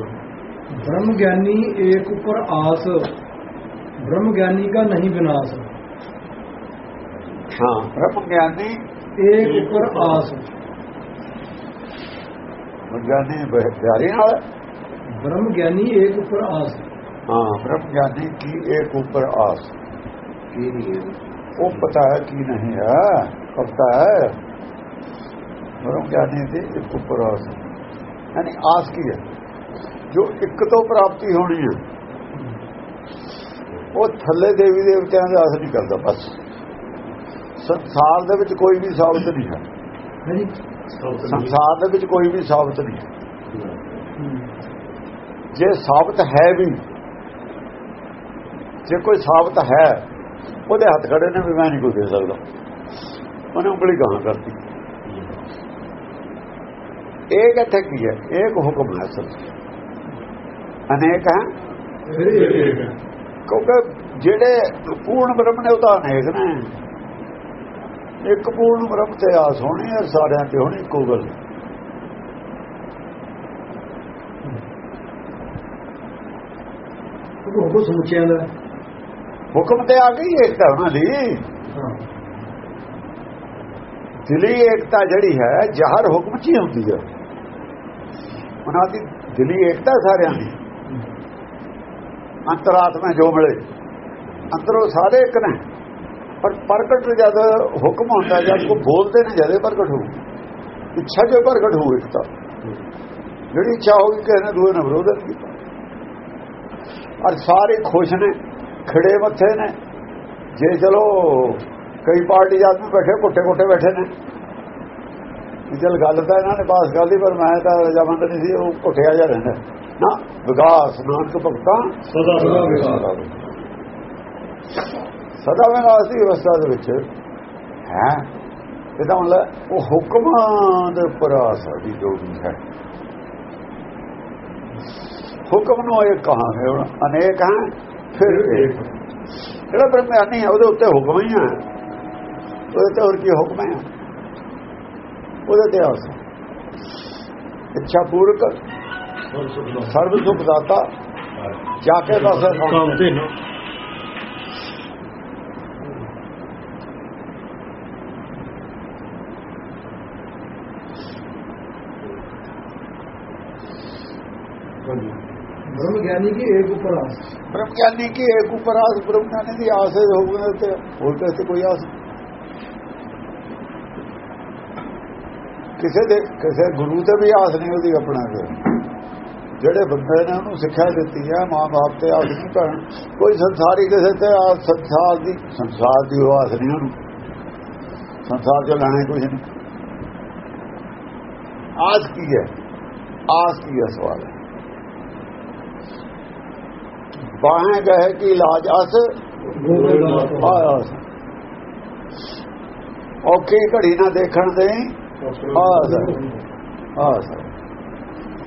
ब्रह्म ज्ञानी एक ऊपर आस। ब्रह्म ज्ञानी का नहीं विनाश। हाँ। ब्रह्म ज्ञानी एक ऊपर आस। ज्ञानी प्यारी ब्रह्म ज्ञानी एक ऊपर आस। हाँ ब्रह्म ज्ञानी की एक ऊपर आस। वो पता है कि नहीं है? पता है? ब्रह्म ज्ञानी से एक ऊपर आस। यानी आस की है। ਜੋ ਇੱਕ ਤੋਂ ਪ੍ਰਾਪਤੀ ਹੋਣੀ ਹੈ ਉਹ ਥੱਲੇ ਦੇਵੀ ਦੇਵਤਿਆਂ ਦੀ ਆਸ ਨਹੀਂ ਕਰਦਾ ਬਸ। ਸੰਸਾਰ ਦੇ ਵਿੱਚ ਕੋਈ ਵੀ ਸਾਬਤ ਨਹੀਂ ਹੈ। ਸੰਸਾਰ ਦੇ ਵਿੱਚ ਕੋਈ ਵੀ ਸਾਬਤ ਨਹੀਂ ਜੇ ਸਾਬਤ ਹੈ ਵੀ ਜੇ ਕੋਈ ਸਾਬਤ ਹੈ ਉਹਦੇ ਹੱਥ ਖੜੇ ਨੇ ਵੀ ਮੈਂ ਨਹੀਂ ਕੋਈ ਦੇ ਸਕਦਾ। ਉਹਨੇ ਉਂਗਲੀ ਗਾਂ ਕਰਤੀ। ਇਹ ਕਿੱਥੇ ਕੀ ਹੈ? ਇੱਕ ਹੁਕਮ ਹੈ ਸੱਚ। ਅਨੇਕ ਹੈ? ਕਿਉਂਕਿ ਜਿਹੜੇ ਪੂਰਨ ਬ੍ਰਹਮ ਨੇ ਉਹ ਤਾਂ ਅਨੇਕ ਨੇ। ਇੱਕ ਪੂਰਨ ਬ੍ਰਹਮ ਤੇ ਆਸ ਹੋਣੀ ਹੈ ਸਾਰਿਆਂ ਤੇ ਹੋਣੀ ਇੱਕੋ ਹੁਕਮ ਤੇ ਆ ਗਈ ਏਕਤਾ ਉਹਨਾਂ ਦੀ। ਦਿਲੀ ਏਕਤਾ ਜਿਹੜੀ ਹੈ ਜਹਰ ਹੁਕਮ ਚ ਹੀ ਹੁੰਦੀ ਹੈ ਉਹਨਾਂ ਦੀ ਦਿਲੀ ਏਕਤਾ ਸਾਰਿਆਂ ਦੀ। ਅੰਤਰਾਤਮਾ ਜੋ ਮਿਲੇ। ਅੰਦਰੋਂ ਸਾਰੇ ਇੱਕ ਨੇ। ਪਰ ਪ੍ਰਗਟ ਜਦ ਹੁਕਮ ਹੁੰਦਾ, ਜਦ ਕੋ ਬੋਲਦੇ ਨੇ, ਜਦੇ ਪ੍ਰਗਟ ਹੋਊ। ਇੱਛਾ ਜੋ ਪ੍ਰਗਟ ਹੋਊ ਤਾਂ। ਜਿਹੜੀ ਇੱਛਾ ਹੋਗੀ ਕਿਸੇ ਨੇ ਦੂਏ ਨੇ ਵਿਰੋਧ ਕੀਤਾ। ਔਰ ਸਾਰੇ ਖੁਸ਼ ਨੇ, ਖੜੇ ਮੱਥੇ ਨੇ। ਜੇ ਚਲੋ ਕਈ ਪਾਰਟੀ ਆਦਮੀ ਬੈਠੇ ਕੋਟੇ ਕੋਟੇ ਬੈਠੇ ਨੇ। ਵੀ ਚਲ ਗੱਲ ਤਾਂ ਇਹਨਾਂ ਨੇ ਪਾਸ ਗੱਲ ਦੀ ਪਰ ਮੈਂ ਤਾਂ ਰਜਾਮੰਦ ਨਹੀਂ ਸੀ, ਉਹ ਘੁੱਟਿਆ ਜਾ ਰਹਿੰਦਾ। ਨਾ ਵਿਗਾਸ ਨਾਨਕ ਭਗਤਾਂ। ਸਦਾ ਸਦਾ ਵਿਗਾਸ। ਸਦਾ ਵਿਗਾਸ ਦੀ ਅਵਸਥਾ ਦੇ ਵਿੱਚ ਹੈ ਇਹਦਾ ਮਤਲਬ ਉਹ ਹੁਕਮਾਂ ਦੇ ਉੱਪਰ ਆਸਾ ਦੀ ਜੋਗੀ ਹੈ। ਹੁਕਮ ਨੂੰ ਇਹ ਕਹਾਂਗੇ ਅਨੇਕ ਹੈ ਫਿਰ ਇੱਕ ਜਿਹੜਾ ਬ੍ਰਹਮਿਆਨੀ ਹੈ ਉਹਦੇ ਉੱਤੇ ਹੁਕਮ ਹੀ ਹੈ। ਉਹਦੇ ਤੇ ਹੋਰ ਕੀ ਹੁਕਮ ਹੈ? ਉਹਦੇ ਤੇ ਆਸ ਇੱਛਾ ਪੂਰਕ ਸਰਬ ਸੁਖ ਦਾਤਾ ਜਾ ਕੇ ਦੱਸ काम थे ना ब्रह्म ज्ञानी की एक ऊपर आस ब्रह्म ज्ञानी की एक ऊपर आस ब्रह्म ज्ञानी की आस है होगी ते ਹੋਰ ਕਿਸੇ ਕੋਈ ਆਸ ਕਿਸੇ ਦੇ ਕਿਸੇ ਗੁਰੂ ਤੇ ਵੀ ਆਸ ਨਹੀਂ ਉਹਦੀ ਆਪਣਾ ਤੇ ਜਿਹੜੇ ਬੰਦੇ ਨੇ ਉਹਨੂੰ ਸਿੱਖਿਆ ਦਿੱਤੀ ਹੈ ਮਾਂ-ਬਾਪ ਤੇ ਆਸ ਨਹੀਂ ਕਰਨ ਕੋਈ ਸੰਸਾਰੀ ਕਿਸੇ ਤੇ ਆਸ ਸੰਸਾਰ ਦੀ ਸੰਸਾਰ ਦੀ ਉਹ ਆਸ ਨਹੀਂ ਉਹਨੂੰ। ਸੰਸਾਰ ਚ ਲੈਣਾ ਕੁਝ ਨਹੀਂ। ਆਸ ਕੀ ਹੈ? ਆਸ ਕੀ ਹੈ ਸਵਾਲ? ਹੈ ਬਾਹਾਂ ਗਏ ਕਿ ਇਲਾਜ ਅਸ ਆਇਆ ਔਖੀ ਘੜੀ ਨਾ ਦੇਖਣ ਦੇ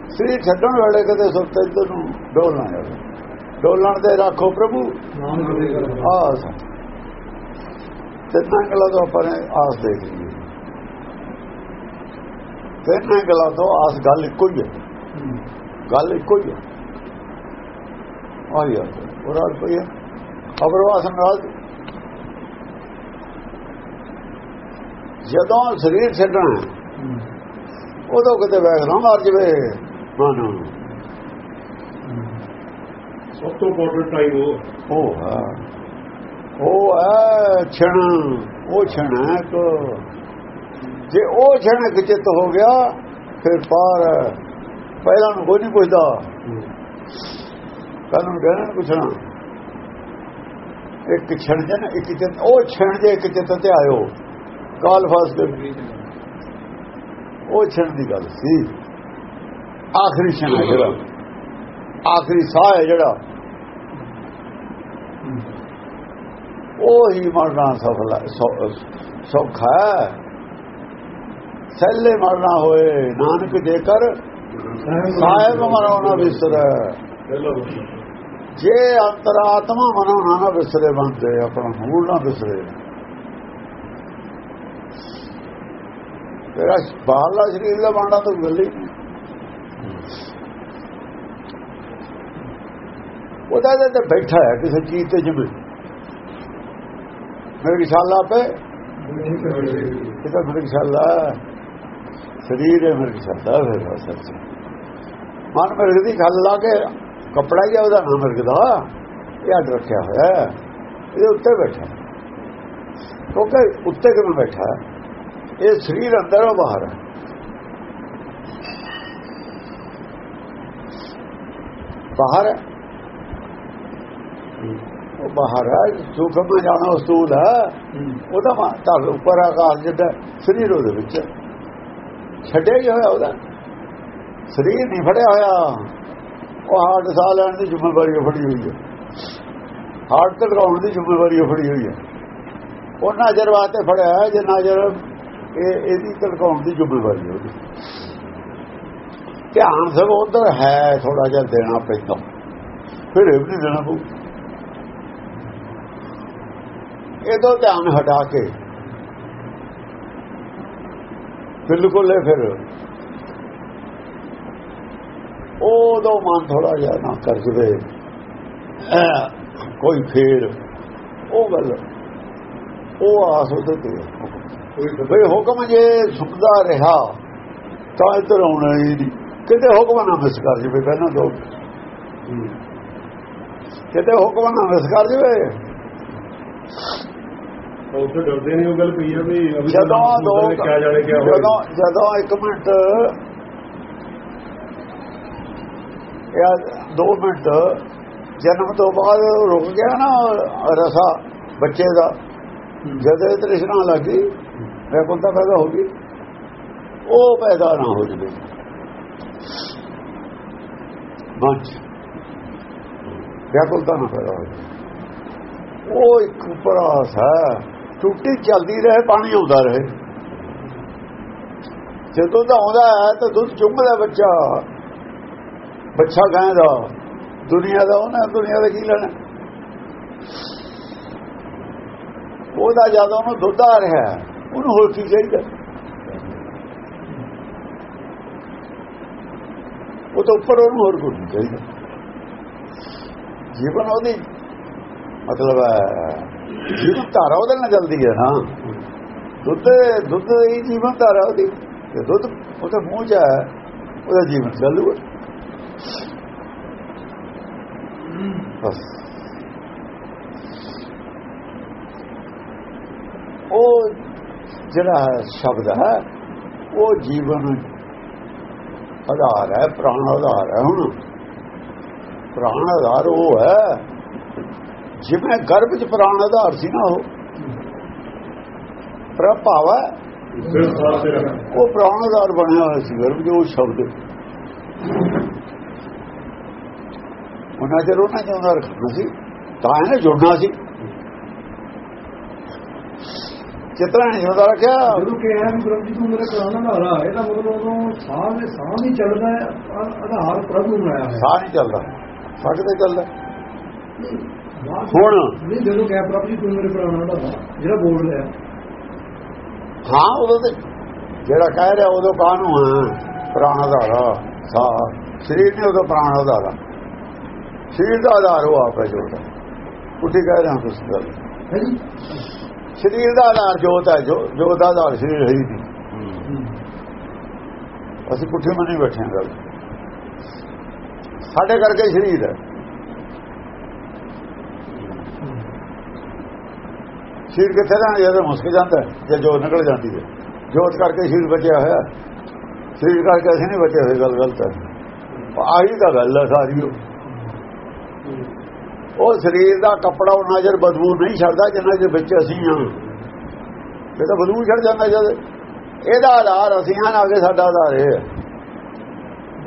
ਸ੍ਰੀ। ਛੱਡਣ ਵੇਲੇ ਕਦੇ ਸੁਰਤ ਇੱਧਰ ਨੂੰ ਡੋਲਣਾ ਜਾਵੇ। ਡੋਲਣ ਤੇ ਰੱਖੋ ਪ੍ਰਭੂ। ਆਸ ਤੇ ਨੰਗਲਾ ਤੋਂ ਪਰੇ ਆਸ ਦੇਖ ਲਈ। ਤੇ ਨੰਗਲਾ ਤੋਂ ਆਸ ਗੱਲ ਇੱਕੋ ਹੀ ਹੈ। ਗੱਲ ਇੱਕੋ ਹੀ ਹੈ। ਆਇਆ ਹੋਰ ਆ ਕੋਈ ਅਬਰਵਾਸ ਨਾਲ ਜਦੋਂ ਸਰੀਰ ਛੱਡਣਾ ਉਦੋਂ ਕਿਤੇ ਵੈਗ ਨਾ ਮਾਰ ਜਵੇ ਮਨ। ਨੂੰ ਸਭ ਤੋਂ ਇੰਪੋਰਟੈਂਟ ਉਹ ਉਹ ਹੈ। ਉਹ ਹੈ ਛਣ। ਉਹ ਛਣ ਕੋ ਜੇ ਉਹ ਛਣ ਕਿਚਿਤ ਹੋ ਗਿਆ ਫਿਰ ਪਾਰ ਪਹਿਲਾਂ ਨੂੰ ਕੋਈ ਨਹੀਂ ਪੁੱਛਦਾ। ਕਾਨੂੰ ਕਹਿਣਾ ਪੁੱਛਣਾ। ਇੱਕ ਛਣ ਜਨ ਇੱਕ ਚਿਤ। ਉਹ ਛਣ ਜੇ ਇੱਕ ਚਿਤ ਤੇ ਆਇਓ। ਕਾਲ ਫਾਸ ਉਹ ਛਣ ਦੀ ਗੱਲ ਸੀ। ਆਖਰੀ ਛਣ ਹੈ ਜਿਹੜਾ ਆਖਰੀ ਸਾਹ ਹੈ ਜਿਹੜਾ। ਉਹ ਹੀ ਮਰਨਾ ਸਫਲ ਸੌਖਾ ਹੈ। ਸੈਲੇ ਮਰਨਾ ਹੋਏ। ਨਾਨਕ ਜੇਕਰ ਸਾਹਿਬ ਮਰਉਣਾ ਵਿਸਰੈ। ਜੇ ਅੰਤਰਾਤਮਾ ਮਨਾਉਣਾ ਨਾ ਵਿਸਰੇ ਬੰਦੇ, ਆਪਣਾ ਮੂਲ ਨਾ ਵਿਸਰੇ। ਤੇਰਾ ਬਾਹਰਲਾ ਸਰੀਰ ਦਾ ਬਾਣਾ ਤਾਂ ਗੱਲ। ਹੀ ਉਹਦਾ ਤੇ ਬੈਠਾ ਹੈ ਕਿਸੇ ਚੀਜ਼ ਤੇ ਜਿਵੇਂ। ਮੇਰੇ ਖਿਆਲਾ ਪੇ ਇਹ ਤਾਂ ਮੇਰੇ ਸਰੀਰ ਹੈ ਮੇਰੇ ਖਿਆਲਾ ਫਿਰ ਅਸਲ ਮਨ ਮਿਰਗ ਦੀ ਖੱਲ ਲਾ ਕੇ ਕਪੜਾ ਹੀ ਆ, ਉਹਦਾ ਨਾਮ ਮਿਰਗ ਇਹ ਅੱਡ ਰੱਖਿਆ ਹੋਇਆ। ਇਹਦੇ ਉੱਤੇ ਬੈਠਾ। ਕਿਉਂਕਿ ਉੱਤੇ ਕਿਵੇਂ ਬੈਠਾ? ਇਹ ਸਰੀਰ ਅੰਦਰੋਂ ਬਾਹਰ ਹੈ ਬਾਹਰ ਹੈ। ਉਹ ਬਾਹਰ ਹੈ ਸੁਖਮ ਜਾਣਾ ਉਸੂਲ ਹੈ। ਉਹਦਾ ਤਾਂ ਉੱਪਰ ਆਕਾਸ਼ ਜਿੱਦਾਂ ਸਰੀਰ ਉਹਦੇ ਵਿੱਚ। ਛੱਡਿਆ ਹੀ ਹੋਇਆ ਉਹਦਾ। ਸਰੀਰ ਨਹੀਂ ਫੜਿਆ ਹੋਇਆ। ਉਹ ਹਾਰਟ ਸਾਹ ਲੈਣ ਦੀ ਜ਼ਿੰਮੇਵਾਰੀ ਉਹ ਫੜੀ ਹੋਈ ਹੈ ਹਾਰਟ ਤੇ ਲਗਾਉਣ ਦੀ ਜ਼ਿੰਮੇਵਾਰੀ ਉਹ ਫੜੀ ਹੋਈ ਹੈ ਉਹ ਨਜ਼ਰ ਵਾਸਤੇ ਫੜਿਆ ਜੇ ਨਜ਼ਰ ਇਹ ਇਹਦੀ ਤਲਕਾਉਣ ਦੀ ਜ਼ਿੰਮੇਵਾਰੀ ਉਹਦੀ। ਧਿਆਨ ਸਭ ਉਧਰ ਹੈ ਥੋੜਾ ਜਿਹਾ ਦੇਣਾ ਪੈਂਦਾ। ਫਿਰ ਇਹ ਵੀ ਨਹੀਂ ਦੇਣਾ ਪਊ। ਇਹਦੋਂ ਧਿਆਨ ਹਟਾ ਕੇ। ਬਿਲਕੁਲ ਇਹ ਫਿਰ ਉਦੋਂ ਮਨ ਥੋੜਾ ਜਿਹਾ ਨਾ ਕਰ ਜਵੇ ਕੋਈ ਫੇਰ। ਉਹ ਗੱਲ, ਉਹ ਆਸ ਉਹਦੇ ਤੇ ਬਈ ਹੁਕਮ ਜੇ ਸੁਣਦਾ ਰਿਹਾ ਤਾਂ ਇੱਧਰ ਆਉਣਾ ਹੀ ਨਹੀਂ। ਕਿਤੇ ਹੁਕਮ ਨਾ ਮਿਸ ਕਰ ਜਵੇ ਪਹਿਲਾਂ ਦੋ। ਕਿਤੇ ਹੁਕਮ ਨਾ ਮਿਸ ਕਰ ਜਵੇ। ਉਹ ਤੋਂ ਡਰਦੇ ਨਹੀਂ ਉਹ ਗੱਲ ਪਈ ਆ ਵੀ ਜਦੋਂ ਦੋ ਜਦੋਂ ਇੱਕ ਮਿੰਟ ਜਾਂ 2 ਮਿੰਟ ਜਨਮ ਤੋਂ ਬਾਅਦ ਰੁਕ ਗਿਆ ਨਾ ਰਸਾ ਬੱਚੇ ਦਾ। ਜਦੋਂ ਤ੍ਰਿਸ਼ਨਾ ਲੱਗੀ ਵੈਕੁੰਠਤਾ ਪੈਦਾ ਹੋ ਗਈ। ਉਹ ਪੈਦਾ ਨਾ ਹੋ ਜਵੇ। ਮੰਚ ਵੈਕੁੰਠਤਾ ਨਾ ਪੈਦਾ ਹੋ ਜਾਵੇ। ਉਹ ਇੱਕ ਪਰਾਸ ਹੈ। ਟੁੱਟੀ ਚੱਲਦੀ ਰਹੇ, ਪਾਣੀ ਆਉਂਦਾ ਰਹੇ। ਜਦੋਂ ਤਾਂ ਆਉਂਦਾ ਹੈ ਤਾਂ ਦੁੱਧ ਚੁੰਮਦਾ ਬੱਚਾ। ਬੱਚਾ ਗਾਂ ਦਾ। ਦੁਨੀਆ ਦਾ ਉਹਨਾਂ, ਦੁਨੀਆ ਦਾ ਕੀ ਲੈਣਾ? ਉਹਦਾ ਜਦ ਉਹਨੂੰ ਦੁੱਧ ਆ ਰਿਹਾ ਉਹਨੂੰ ਹੋਰ ਕੀ ਚਾਹੀਦਾ? ਉਹ ਤੋਂ ਉੱਪਰ ਉਹਨੂੰ ਹੋਰ ਕੁਝ ਚਾਹੀਦਾ। ਜੀਵਨ ਉਹਦੀ, ਮਤਲਬ ਜੀਵਨ ਧਾਰਾ ਉਹਦੇ ਨਾਲ ਚੱਲਦੀ ਹੈ ਨਾ ਦੁੱਧ ਦੁੱਧ ਹੀ ਜੀਵਨ ਧਾਰਾ ਉਹਦੀ। ਤੇ ਦੁੱਧ, ਉਹਦੇ ਮੂੰਹ 'ਚ ਹੈ, ਉਹਦਾ ਜੀਵਨ ਚੱਲੂਗਾ। ਬਸ। ਉਹ ਜਿਹੜਾ ਸ਼ਬਦ ਹੈ, ਉਹ ਜੀਵਨ ਆਧਾਰ ਹੈ, ਪ੍ਰਾਣ ਆਧਾਰ ਹੈ ਹੁਣ। ਪ੍ਰਾਣ ਆਧਾਰ ਉਹ ਹੈ, ਜਿਵੇਂ ਗਰਭ ਚ ਪ੍ਰਾਣ ਆਧਾਰ ਸੀ ਨਾ ਉਹ। ਪ੍ਰਭਾਵ ਉਹ ਪ੍ਰਾਣ ਆਧਾਰ ਬਣਿਆ ਹੋਇਆ ਸੀ ਗਰਭ ਜੋ ਸ਼ਬਦ। ਉਹਨਾਂ ਚਿਰ ਉਹਨਾਂ ਚ ਉਹਨਾਂ ਰੱਖਣਾ ਸੀ, ਤਾਂ ਇਹਨੇ ਜੁੜਨਾ ਸੀ। ਚਿਤਰਾ ਨਹੀਂ ਹੁੰਦਾ ਰੱਖਿਆ। ਜਦੋਂ ਕਿਹਾ ਵੀ ਪ੍ਰਭੂ ਜੀ ਤੂੰ ਮੇਰੇ ਦਾ ਹਰਾ ਇਹਦਾ ਮਤਲਬ ਉਦੋਂ ਸਾਹ ਦੇ ਸਾਹ ਨਹੀਂ ਚੱਲਦਾ ਹੈ, ਆਧਾਰ ਪ੍ਰਭੂ ਨੂੰ ਆਇਆ ਹੈ ਸਾਹ ਨਹੀਂ ਚੱਲਦਾ। ਫੱਟ ਤੇ ਚੱਲਦਾ? ਹੁਣ। ਨਹੀਂ ਜਦੋਂ ਕਿਹਾ ਪ੍ਰਭੂ ਜੀ ਤੂੰ ਮੇਰੇ ਦਾ ਹਰਾ ਜਿਹੜਾ ਬੋਲ ਰਿਹਾ। ਹਾਂ ਉਦੋਂ ਤੇ ਜਿਹੜਾ ਕਹਿ ਰਿਹਾ ਉਦੋਂ ਕਾਹਨੂੰ ਹੈ ਪ੍ਰਾਣ ਆਧਾਰਾ ਸਾਹ। ਸਰੀਰ ਨੇ ਉਦੋਂ ਪ੍ਰਾਣ ਆਧਾਰਾ। ਸਰੀਰ ਦਾ ਆਧਾਰ ਉਹ ਆਪ ਹੈ ਜੋਤ ਉੱਠੀ ਕਹਿ ਰਿਹਾ ਤੁਸੀਂ ਗੱਲ। ਹੈ ਜੀ ਸਰੀਰ ਦਾ ਆਧਾਰ ਜੋਤ ਹੈ ਜੋ ਜੋਤ ਦਾ ਆਧਾਰ ਸਰੀਰ ਹੈ ਹੀ ਨਹੀਂ। ਅਸੀਂ ਪੁੱਠੇ ਮਨੀ ਬੈਠੇ ਹਾਂ ਗੱਲ। ਸਾਡੇ ਕਰਕੇ ਸਰੀਰ ਹੈ। ਸਰੀਰ ਕਿੱਥੇ ਜਾਣਾ ਜਦੋਂ ਮੁਸਕ ਜਾਂਦਾ ਜਾਂ ਜੋ ਨਿਕਲ ਜਾਂਦੀ ਹੈ। ਜੋਤ ਕਰਕੇ ਸਰੀਰ ਬਚਿਆ ਹੋਇਆ ਸਰੀਰ ਕਰਕੇ ਅਸੀਂ ਨਹੀਂ ਬਚੇ ਹੋਏ ਗੱਲ ਗਲਤ ਹੈ। ਆਹੀ ਤਾਂ ਗੱਲ ਹੈ ਸਾਰੀ ਉਹ। ਉਹ ਸਰੀਰ ਦਾ ਕੱਪੜਾ ਉਹ ਨਜ਼ਰ ਬਦਬੂ ਨਹੀਂ ਛੱਡਦਾ ਜਿੰਨਾ ਦੇ ਵਿੱਚ ਅਸੀਂ ਹਾਂ। ਇਹ ਤਾਂ ਬਦਬੂ ਛੱਡ ਜਾਂਦਾ ਜਦ। ਇਹਦਾ ਆਧਾਰ ਅਸੀਂ ਹਾਂ ਅੱਗੇ ਸਾਡਾ ਆਧਾਰ ਇਹ ਹੈ।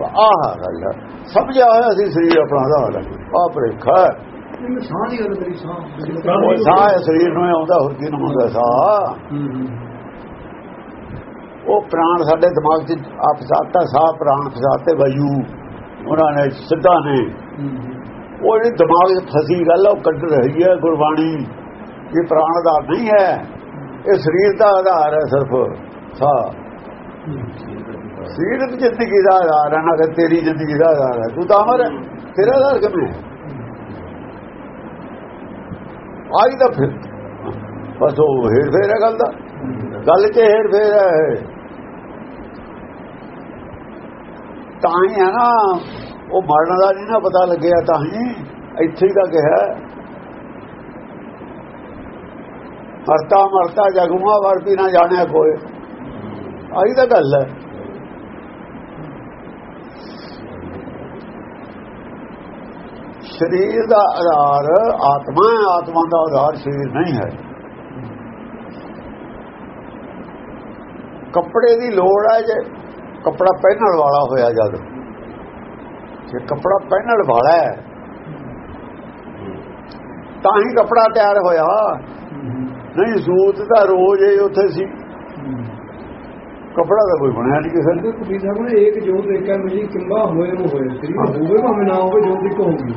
ਆਹ ਗੱਲ ਸਮਝਿਆ ਹੋਇਆ ਅਸੀਂ ਸਰੀਰ ਆਪਣਾ ਆਧਾਰ ਹੈ। ਆਹ ਪ੍ਰੇਖਾ ਸਾਹ ਦੀ ਗੱਲ ਕਰੀ ਸਾਹ। ਉਹ ਸਾਹ ਹੈ ਸਰੀਰ ਨੂੰ ਆਉਂਦਾ ਹੋਰ ਕੀ ਨੂੰ ਹੁੰਦਾ ਸਾਹ। ਉਹ ਪ੍ਰਾਣ ਸਾਡੇ ਦਿਮਾਗ 'ਚ ਆ ਫਸਾਤਾ ਸਾਹ ਪ੍ਰਾਣ ਫਸਾਤੇ ਵਾਯੂ ਉਹਨਾਂ ਨੇ ਸਿੱਧਾ ਨੇ। ਉਹ ਜਿਹੜੀ ਦਿਮਾਗ 'ਚ ਫਸੀ ਗੱਲ ਆ, ਉਹ ਕੱਢ ਰਹੀ ਹੈ ਗੁਰਬਾਣੀ। ਇਹ ਪ੍ਰਾਣ ਦਾ ਨਹੀਂ ਹੈ। ਇਹ ਸਰੀਰ ਦਾ ਆਧਾਰ ਹੈ ਸਿਰਫ। ਸਾਹ ਸਰੀਰ ਦੀ ਜ਼ਿੰਦਗੀ ਦਾ ਆਧਾਰ ਹੈ ਨਾ ਕਿ ਤੇਰੀ ਜ਼ਿੰਦਗੀ ਦਾ ਆਧਾਰ ਹੈ। ਤੂੰ ਤਾਂ ਮਰ ਤੇਰਾ ਆਧਾਰ ਕਿਵੇਂ ਆਈ ਤਾਂ ਫਿਰ। ਬਸ ਉਹ ਹੇਰ ਫੇਰ ਹੈ ਗੱਲ ਦਾ। ਗੱਲ 'ਚ ਹੇਰ ਫੇਰ ਹੈ। ਤਾਂ ਹੀ ਹੈ ਨਾ ਉਹ ਮਰਨ ਦਾ ਨਹੀਂ ਨਾ ਪਤਾ ਲੱਗਿਆ ਤਾਂ ਹੀ ਇੱਥੇ ਹੀ ਤਾਂ ਕਿਹਾ। ਮਰਤਾ ਮਰਤਾ, ਜਗਮਾ ਵਰਤੀ ਨਾ ਜਾਣਿਆ ਕੋਈ। ਆਹੀ ਤਾਂ ਗੱਲ ਹੈ। ਸਰੀਰ ਦਾ ਆਧਾਰ, ਆਤਮਾ ਹੈ, ਆਤਮਾ ਦਾ ਆਧਾਰ ਸਰੀਰ ਨਹੀਂ ਹੈ। ਕੱਪੜੇ ਦੀ ਲੋੜ ਹੈ ਜੇ ਕੱਪੜਾ ਪਹਿਨਣ ਵਾਲਾ ਹੋਇਆ ਜਦ ਜੇ ਕੱਪੜਾ ਪਹਿਨਣ ਵਾਲਾ ਹੈ। ਤਾਂ ਹੀ ਕੱਪੜਾ ਤਿਆਰ ਹੋਇਆ। ਨਹੀਂ ਸੂਤ ਤਾਂ ਰੋਜ਼ ਹੀ ਉੱਥੇ ਸੀ। ਕੱਪੜਾ ਤਾਂ ਕੋਈ ਬਣਿਆ ਨਹੀਂ ਕਿਸੇ ਨੇ। ਕਬੀਰ ਸਾਹਿਬ ਨੇ ਇੱਕ ਜੋਤ ਦੇਖਿਆ ਮੇਰੀ ਕਿੰਬਾ ਹੋਏ ਨੂੰ ਹੋਏ ਸਰੀਰ ਹੋਵੇ ਭਾਵੇਂ ਨਾ ਹੋਵੇ ਜੋਤ ਇੱਕ ਹੋਊਗੀ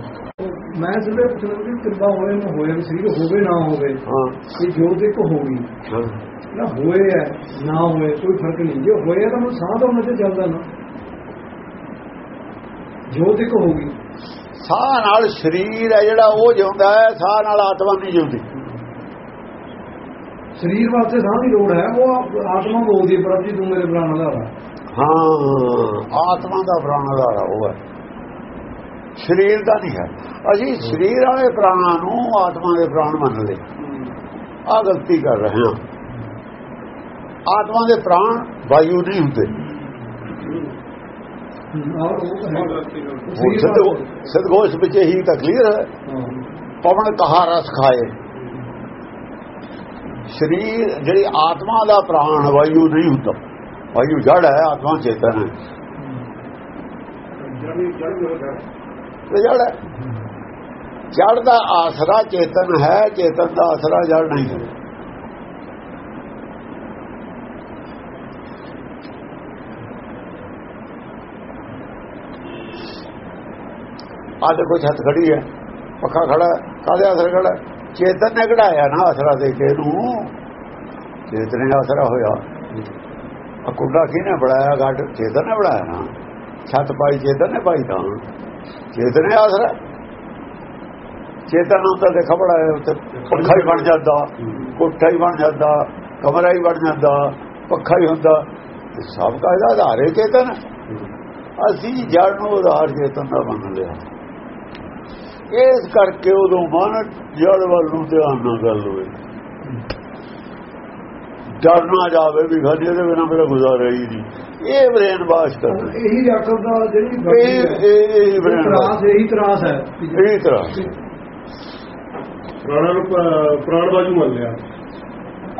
ਮੈਂ ਸਿਰਫ ਪੁੱਛਣਾ ਕਿ ਕਿੰਬਾ ਹੋਏ ਨੂੰ ਹੋਏ ਸਰੀਰ ਹੋਵੇ ਨਾ ਹੋਵੇ। ਹਾਂ। ਇਹ ਜੋਤ ਇੱਕ ਹੋਊਗੀ ਨਾ ਹੋਏ ਹੈ ਨਾ ਹੋਏ ਕੋਈ ਫ਼ਰਕ ਨਹੀਂ। ਜੇ ਹੋਏ ਤਾਂ ਮੈਨੂੰ ਸਾਹ ਤਾਂ ਉਹਨਾਂ ਤੇ ਚੱਲਦਾ ਨਾ। ਜੋਤ ਇੱਕ ਹੋਊਗੀ ਸਾਹ ਨਾਲ ਸਰੀਰ ਹੈ ਜਿਹੜਾ ਉਹ ਜਿਉਂਦਾ ਹੈ ਸਾਹ ਨਾਲ ਆਤਮਾ ਨਹੀਂ ਜਿਉਂਦੀ। ਸਰੀਰ ਵਾਸਤੇ ਸਾਹ ਦੀ ਲੋੜ ਹੈ ਉਹ ਆਤਮਾ ਬੋਲਦੀ ਹੈ ਪ੍ਰਭ ਜੀ ਤੂੰ ਮੇਰੇ ਪ੍ਰਾਣ ਦਾ ਹਾਂ। ਆਤਮਾ ਦਾ ਪ੍ਰਾਣ ਆਧਾਰ ਉਹ ਹੈ। ਸਰੀਰ ਦਾ ਨਹੀਂ ਹੈ। ਅਸੀਂ ਸਰੀਰ ਵਾਲੇ ਪ੍ਰਾਣਾਂ ਨੂੰ ਆਤਮਾ ਦੇ ਪ੍ਰਾਣ ਮੰਨ ਲਏ ਆ ਗਲਤੀ ਕਰ ਰਹੇ ਹਾਂ। ਆਤਮਾ ਦੇ ਪ੍ਰਾਣ ਵਾਯੂ ਨਹੀਂ ਹੁੰਦੇ। ਸਦਗੋਸ਼ ਵਿੱਚ ਹੀ ਤਾਂ ਕਲੀਅਰ ਹੈ। ਪਵਨ ਕਹਾ ਰਸ ਖਾਏ। ਸਰੀਰ ਜਿਹੜੀ ਆਤਮਾ ਦਾ ਪ੍ਰਾਣ ਵਾਯੂ ਨਹੀਂ ਹੁੰਦਾ। ਵਾਯੂ ਜੜ ਹੈ, ਆਤਮਾ ਚੇਤਨ ਹੈ। ਜੜੀ ਜੜ ਹੈ। ਜੜ ਦਾ ਆਸਰਾ ਚੇਤਨ ਹੈ, ਚੇਤਨ ਦਾ ਆਸਰਾ ਜੜ ਨਹੀਂ ਹੈ। ਆ ਦੇਖੋ ਛੱਤ ਖੜੀ ਹੈ ਪੱਖਾ ਖੜਾ ਹੈ, ਕਾਹਦੇ ਆਸਰਾ ਖੜਾ ਚੇਤਨ ਨੇ ਕਢਾਇਆ ਨਾ ਆਸਰਾ ਦੇ ਕੇ ਨੂੰ। ਚੇਤਨ ਨੇ ਆਸਰਾ ਹੋਇਆ। ਆ ਕੁੰਡਾ ਕਿਹਨੇ ਬਣਾਇਆ? ਗੱਡ ਚੇਤਨ ਨੇ ਬਣਾਇਆ ਨਾ। ਛੱਤ ਪਾਈ ਚੇਤਨ ਨੇ ਪਾਈ ਤਾਂ। ਚੇਤਨ ਨੇ ਆਸਰਾ ਚੇਤਨ ਨੂੰ ਤਾਂ ਦੇਖਾ ਬਣਾਇਆ ਉੱਤੇ ਪੱਖਾ ਹੀ ਬਣ ਜਾਂਦਾ। ਕੋਠਾ ਹੀ ਬਣ ਜਾਂਦਾ। ਕਮਰਾ ਹੀ ਬਣ ਜਾਂਦਾ। ਪੱਖਾ ਹੀ ਹੁੰਦਾ। ਸਭ ਦਾ ਆਧਾਰ ਹੈ ਚੇਤਨ। ਅਸੀਂ ਜੜ ਨੂੰ ਆਧਾਰ ਚੇਤਨ ਦਾ ਮੰਨ ਲਿਆ। ਇਸ ਕਰਕੇ ਉਦੋਂ ਮਨ ਜੜ ਵੱਲ ਨੂੰ ਧਿਆਨ ਨਾਲ ਗੱਲ ਹੋਵੇ ਡਰ ਨਾ ਜਾਵੇ ਵੀ ਖਾਲੀ ਇਹਦੇ ਬਿਨਾਂ ਮੇਰਾ ਗੁਜ਼ਾਰਾ ਹੀ ਨਹੀਂ। ਇਹ ਬ੍ਰੇਨ ਵਾਸ਼ ਕਰਦਾ ਇਹੀ ਅਕਲ ਦਾ ਜਿਹੜੀ ਇਹ ਬ੍ਰੇਨ ਤਰਾਸ ਇਹੀ ਤਰਾਸ ਹੈ। ਇਹ ਤਰ੍ਹਾਂ ਪ੍ਰਾਣਾ ਨੂੰ ਪ੍ਰਾਣ ਬਾਜੂ ਮੰਨ ਲਿਆ।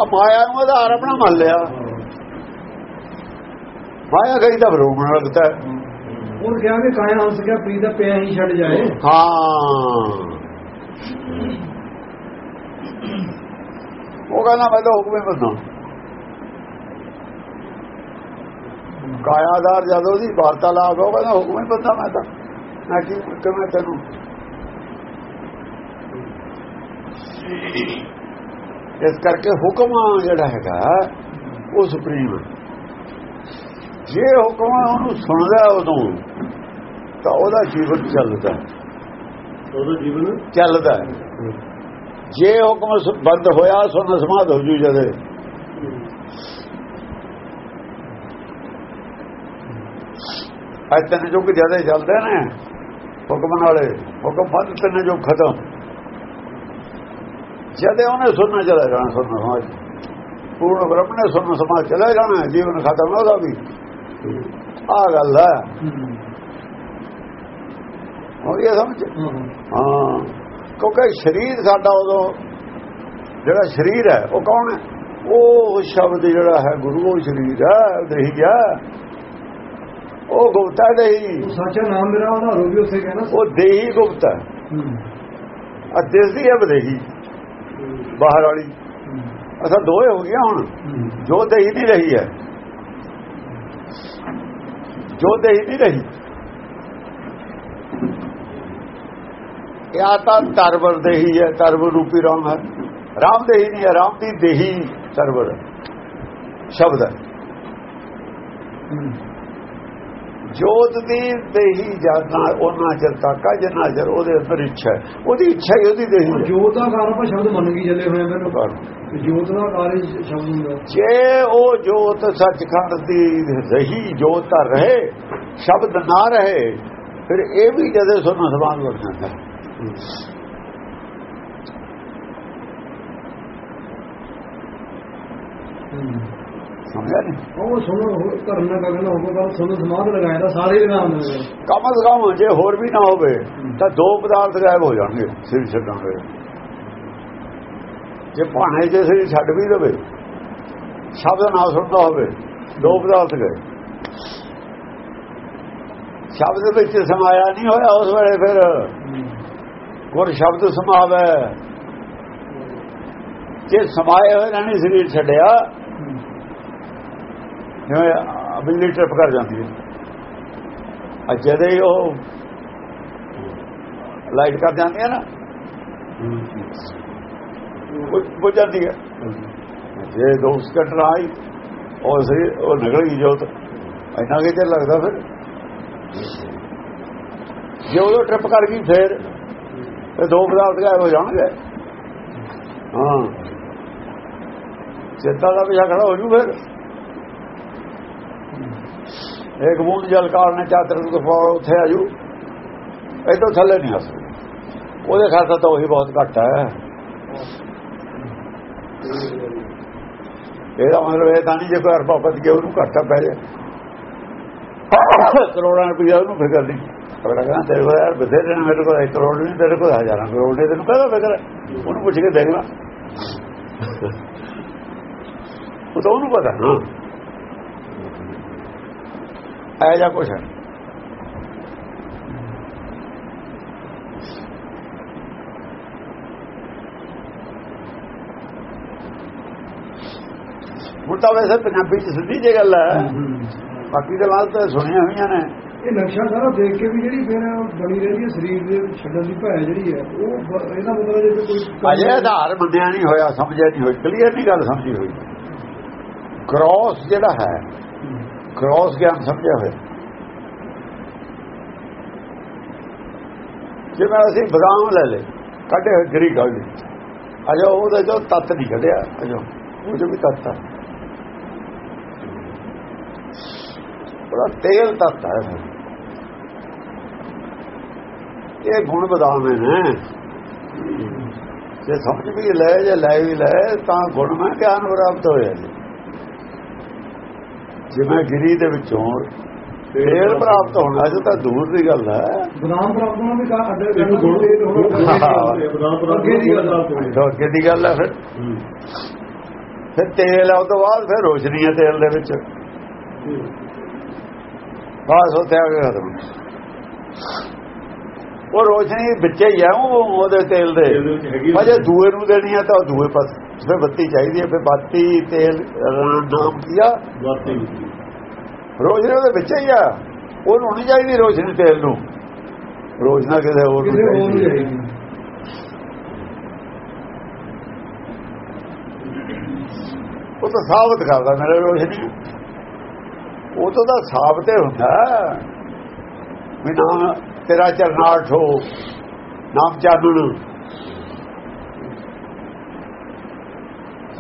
ਆ ਮਾਇਆ ਨੂੰ ਆਧਾਰ ਆਪਣਾ ਮੰਨ ਲਿਆ। ਮਾਇਆ ਗਈ ਤਾਂ ਲੱਗਦਾ ਹੈ। ਉਹ ਕਿਹਾ ਕਿ ਕਾਇਆ ਹੰਸ ਗਿਆ, ਪ੍ਰੀਤ ਦਾ ਪਿਆ ਹੀ ਛੱਡ ਜਾਏ। ਹਾਂ। ਉਹ ਕਹਿੰਦਾ, ਮੈਂ ਤਾਂ ਹੁਕਮੇ ਬੰਦਾ ਕਾਇਆਦਾਰ ਜਦੋਂ ਦੀ ਵਾਰਤਾਲਾਪ ਉਹ ਕਹਿੰਦਾ, ਹੁਕਮੇ ਬੰਦਾ ਮੈਂ ਤਾਂ। ਮੈਂ ਕੀ ਕਿਵੇਂ ਤੈਨੂੰ? ਇਸ ਕਰਕੇ ਹੁਕਮ ਜਿਹੜਾ ਹੈਗਾ, ਉਹ ਸੁਪਰੀਮ ਹੈ। ਜੇ ਹੁਕਮ ਉਹਨੂੰ ਸੁਣਦਾ ਉਦੋਂ ਤਾਂ ਉਹਦਾ ਜੀਵਨ ਚੱਲਦਾ। ਉਹਦਾ ਜੀਵਨ? ਚੱਲਦਾ। ਜੇ ਹੁਕਮ ਬੰਦ ਹੋਇਆ ਸੁਣ ਸਮਾਧ ਹੋ ਜੂ ਜਦੇ। ਅੱਜ ਤਿੰਨ ਜੋ ਕਿ ਜ਼ਿਆਦਾ ਚੱਲਦੇ ਨੇ ਹੁਕਮ ਨਾਲੇ। ਹੁਕਮ ਬੰਦ ਤਿੰਨ ਜੋ ਖਤਮ। ਜਦੇ ਉਹਨੇ ਸੁਣਨਾ ਚਲਾ ਜਾਣਾ ਸੁਣਨਾ ਸਮਾਜ ਪੂਰਨ ਬ੍ਰਹਮ ਨੇ ਸੁਣਨਾ ਸਮਾਜ ਚਲਾ ਜਾਣਾ ਜੀਵਨ ਖਤਮ ਉਹਦਾ ਵੀ। ਆ ਗੱਲ ਹੈ। ਹੋ। ਗਿਆ ਸਮਝ। ਹਾਂ, ਕਿਉਂਕਿ ਸਰੀਰ ਸਾਡਾ ਉਦੋਂ ਜਿਹੜਾ ਸਰੀਰ ਹੈ ਉਹ ਕੌਣ ਹੈ? ਉਹ ਸ਼ਬਦ ਜਿਹੜਾ ਹੈ ਗੁਰੂ ਉਹ ਸਰੀਰ ਹੈ ਦੇਹੀ ਹੈ। ਉਹ ਗੁਪਤਾ ਦੇਹੀ। ਸੱਚਾ ਨਾਮ ਮੇਰਾ ਉਹਦਾ ਰੋ ਵੀ ਉੱਥੇ ਕਹਿਣਾ ਉਹ ਦੇਹੀ ਗੁਪਤਾ ਆ ਦਿਸਦੀ ਹੈ ਬਦੇਹੀ ਬਾਹਰ ਵਾਲੀ। ਅਸਾਂ ਦੋਏ ਹੋ ਗਿਆ ਹੁਣ। ਜੋ ਦੇਹੀ ਨਹੀਂ ਰਹੀ ਹੈ। ਜੋ ਦੇਹੀ ਨਹੀਂ ਰਹੀ। ਇਹ ਆਤਾ ਤਰਵਰ ਦੇਹੀ ਹੈ ਤਰਵਰ ਰੂਪੀ ਰਾਮ ਹੈ। ਰਾਮ ਦੇਹੀ ਨਹੀਂ ਹੈ, ਰਾਮ ਦੀ ਦੇਹੀ ਤਰਵਰ ਸ਼ਬਦ ਹੈ। ਜੋਤ ਦੀ ਦੇਹੀ ਜਾਨਾ ਉਹਨਾਂ ਚਿਰ ਤੱਕ ਜਿੰਨਾ ਚਿਰ ਉਹਦੇ ਅੰਦਰ ਇੱਛਾ ਹੈ। ਉਹਦੀ ਇੱਛਾ ਹੀ ਉਹਦੀ ਦੇਹੀ। ਜੋਤ ਦਾ ਕਾਰ ਆਪਾਂ ਸ਼ਬਦ ਮੰਨ ਗਈ ਚੱਲੇ ਹੋਏ ਮੈਨੂੰ ਪਰ ਜੋਤ ਦਾ ਕਾਰ ਹੀ ਸ਼ਬਦ ਹੁੰਦਾ ਜੇ ਉਹ ਜੋਤ ਸੱਚਖੰਡ ਦੀ ਰਹੀ ਜੋਤ ਤਾਂ ਰਹੇ ਸ਼ਬਦ ਨਾ ਰਹੇ ਫਿਰ ਇਹ ਵੀ ਜਦੇ ਸੁਣ ਸਮਾਨ ਹੋ ਜਾਂਦਾ ਹੈ। ਸਮਝਿਆ ਨਹੀਂ। ਉਹ ਸੁਣੋ ਹੋਰ ਧਰਮ ਨਾਲ ਗੱਲ ਸੁਣੋ ਸਮਾਧ ਲਗਾਇਆ ਤਾਂ ਸਾਰੇ ਲਗਾ ਹੁੰਦੇ ਨੇ ਕਮ ਅਜ਼ ਕਮ ਜੇ ਹੋਰ ਵੀ ਨਾ ਹੋਵੇ ਤਾਂ ਦੋ ਪਦਾਰਥ ਗਾਇਬ ਹੋ ਜਾਣਗੇ ਸਿਰ ਛੱਡਾਂਗੇ ਜੇ ਭਾਣੇ ਜੇ ਸਿਰ ਛੱਡ ਵੀ ਦੇਵੇ ਸ਼ਬਦ ਨਾ ਸੁਣਦਾ ਹੋਵੇ ਦੋ ਪਦਾਰਥ ਗਏ। ਸ਼ਬਦ ਵਿੱਚ ਸਮਾਇਆ ਨਹੀਂ ਹੋਇਆ ਉਸ ਵੇਲੇ ਫਿਰ ਗੁਰ ਸ਼ਬਦ ਸਮਾਵੇ। ਜੇ ਸਮਾਏ ਹੋਏ ਨਾ ਨਹੀਂ ਸਰੀਰ ਛੱਡਿਆ ਜਿਵੇਂ ਬਿਜਲੀ ਟ੍ਰਿਪ ਕਰ ਜਾਂਦੀ ਹੈ। ਅੱਜ ਜਦੇ ਉਹ ਲਾਈਟ ਕਰ ਜਾਂਦੀ ਹੈ ਨਾ, ਉਹ ਜਾਂਦੀ ਹੈ। ਜੇ ਦੋ ਸਕਿੰਟ ਰਾਈ ਉਹ ਸਹੀ ਉਹ ਨਿਕਲ ਗਈ ਜੋਤ, ਇੰਨਾ ਕਿ ਚਿਰ ਲੱਗਦਾ ਫਿਰ। ਜੇ ਉਹ ਟ੍ਰਿਪ ਕਰ ਗਈ ਫੇਰ ਇਹ ਦੋ ਪਦਾਰਥ ਗਾਇਬ ਹੋ ਜਾਣਗੇ। ਹਾਂ। ਚੇਤਾ ਦਾ ਵਿਸ਼ਾ ਖੜਾ ਹੋ ਜੂ ਫਿਰ। ਇੱਕ ਬੂੰਦ ਜਲ ਕਾਲ ਨੇ ਚਾਦਰ ਨੂੰ ਦਫਾਓ ਉੱਥੇ ਆਜੂ ਇਹ ਤੋਂ ਥੱਲੇ ਨਹੀਂ ਆ ਸਕਦਾ ਉਹਦੇ ਖਾਸਾ ਤਾਂ ਉਹੀ ਬਹੁਤ ਘੱਟ ਹੈ। ਇਹਦਾ ਮਤਲਬ ਇਹ ਤਾਂ ਨਹੀਂ ਜੇ ਕੋਈ ਅਰਬਾ ਗਿਆ ਉਹਨੂੰ ਘਾਟਾ ਪੈ ਜਾਏ ਕਰੋੜਾਂ ਰੁਪਇਆ ਉਹਨੂੰ ਫਿਕਰ ਨਹੀਂ। ਅਗਲਾ ਕਹਿੰਦਾ, ਤੇਰੇ ਕੋਲ ਯਾਰ ਬਥੇਰੇ ਨੇ, ਮੇਰੇ ਕੋਲ 1 ਕਰੋੜ ਨਹੀਂ, ਤੇਰੇ ਕੋਲ ਹਜ਼ਾਰਾਂ ਕਰੋੜ ਨੇ, ਤੈਨੂੰ ਕਹਦਾ ਫਿਕਰ ਹੈ? ਉਹਨੂੰ ਪੁੱਛ ਕੇ ਦੇਖ ਲੈ। ਉਹ ਤਾਂ ਉਹਨੂੰ ਪਤਾ ਨਾ। ਐ ਜਾ ਕੁਛ ਹੈ। ਹੁਣ ਤਾਂ ਵੈਸੇ ਪੰਜਾਬੀ ਚ ਸਿੱਧੀ ਜੇ ਗੱਲ ਹੈ। ਬਾਕੀ ਦੇ ਨਾਲ ਤਾਂ ਸੁਣੀਆਂ ਹੋਈਆਂ ਨੇ। ਇਹ ਨਕਸ਼ਾ ਸਾਰਾ ਦੇਖ ਕੇ ਵੀ ਜਿਹੜੀ ਫਿਰ ਬਣੀ ਰਹਿੰਦੀ ਹੈ ਸਰੀਰ ਦੇ ਛੱਡਣ ਦੀ ਭੈ ਜਿਹੜੀ ਹੈ ਉਹ ਇਹਦਾ ਮਤਲਬ ਜੇ ਕੋਈ ਅਜੇ ਆਧਾਰ ਮੰਨਿਆ ਨਹੀਂ ਹੋਇਆ ਸਮਝਿਆ ਨਹੀਂ ਹੋਈ ਕਲੀਅਰ ਨਹੀਂ ਗੱਲ ਸਮਝੀ ਹੋਈ। ਕ੍ਰਾਸ ਜਿਹੜਾ ਹੈ ਕਰੋਸ ਗਿਆਨ ਸਮਝਿਆ ਹੋਇਆ। ਜਿਵੇਂ ਅਸੀਂ ਬਦਾਮ ਲੈ ਲੇ ਕੱਢੇ ਹੋਏ ਗਰੀ ਕੱਢ ਲਈ ਅਜੋ ਉਹਦੇ ਚੋਂ ਤੱਤ ਨਹੀਂ ਕੱਢਿਆ, ਅਜੋ ਉਹ ਜੋ ਵੀ ਤੱਤ ਆ ਬੜਾ ਤੇਲ ਤੱਤ ਹੈ ਫਿਰ। ਇਹ ਗੁਣ ਬਦਾਮ ਨੇ। ਜੇ ਸਮਝ ਵੀ ਲੈ, ਜੇ ਲੈ ਵੀ ਲੈ, ਤਾਂ ਗੁਣ ਮੈਂ ਗਿਆਨ ਪ੍ਰਾਪਤ ਹੋਇਆ ਜੀ। ਜਿਵੇਂ ਗਿਰੀ ਦੇ ਵਿੱਚੋਂ ਤੇਲ ਪ੍ਰਾਪਤ ਹੋਣਾ ਜੋ ਤਾਂ ਦੂਰ ਦੀ ਗੱਲ ਹੈ। ਬਦਾਮ ਪ੍ਰਾਪਤ ਹੋਣਾ ਵੀ ਕਾ ਅੱਗੇ ਦੀ ਗੱਲ ਆ। ਤਾਂ ਅੱਗੇ ਦੀ ਗੱਲ ਹੈ ਫਿਰ। ਫਿਰ ਤੇਲ ਆ ਉਹ ਤੋਂ ਬਾਅਦ ਫਿਰ ਰੋਸ਼ਨੀ ਹੈ ਤੇਲ ਦੇ ਵਿੱਚ। ਬਸ ਉੱਥੇ ਆ ਗਿਆ ਉਹ ਰੋਸ਼ਨੀ ਵਿੱਚੇ ਹੀ ਆ ਉਹ ਉਹਦੇ ਤੇਲ ਦੇ। ਅਜੇ ਦੂਏ ਨੂੰ ਦੇਣੀ ਹੈ ਤਾਂ ਉਹ ਦੂਏ ਪਾਸੇ। ਫਿਰ ਬੱਤੀ ਚਾਹੀਦੀ ਹੈ ਫਿਰ ਬੱਤੀ ਤੇਲ ਨਾਮ ਕੀਆ ਵਾਤੀ ਰੋਸ਼ਨੀ ਉਹਦੇ ਵਿੱਚ ਹੀ ਆ। ਉਹਨੂੰ ਨਹੀਂ ਚਾਹੀਦੀ ਰੋਸ਼ਨੀ ਤੇਲ ਨੂੰ। ਹੋਰ ਨੂੰ ਕਿਸੇ ਹੋਰ ਨੂੰ ਚਾਹੀਦੀ ਉਹ ਤਾਂ ਸਾਬਤ ਕਰਦਾ ਮੇਰੇ ਰੋਸ਼ਨੀ। ਉਹ ਤੋਂ ਤਾਂ ਸਾਬਤ ਹੀ ਹੁੰਦਾ। ਵੀ ਨਾਮ ਤੇਰਾ ਚਰਨਾਟ ਹੋ ਨਾਮ ਚਾਨਣ।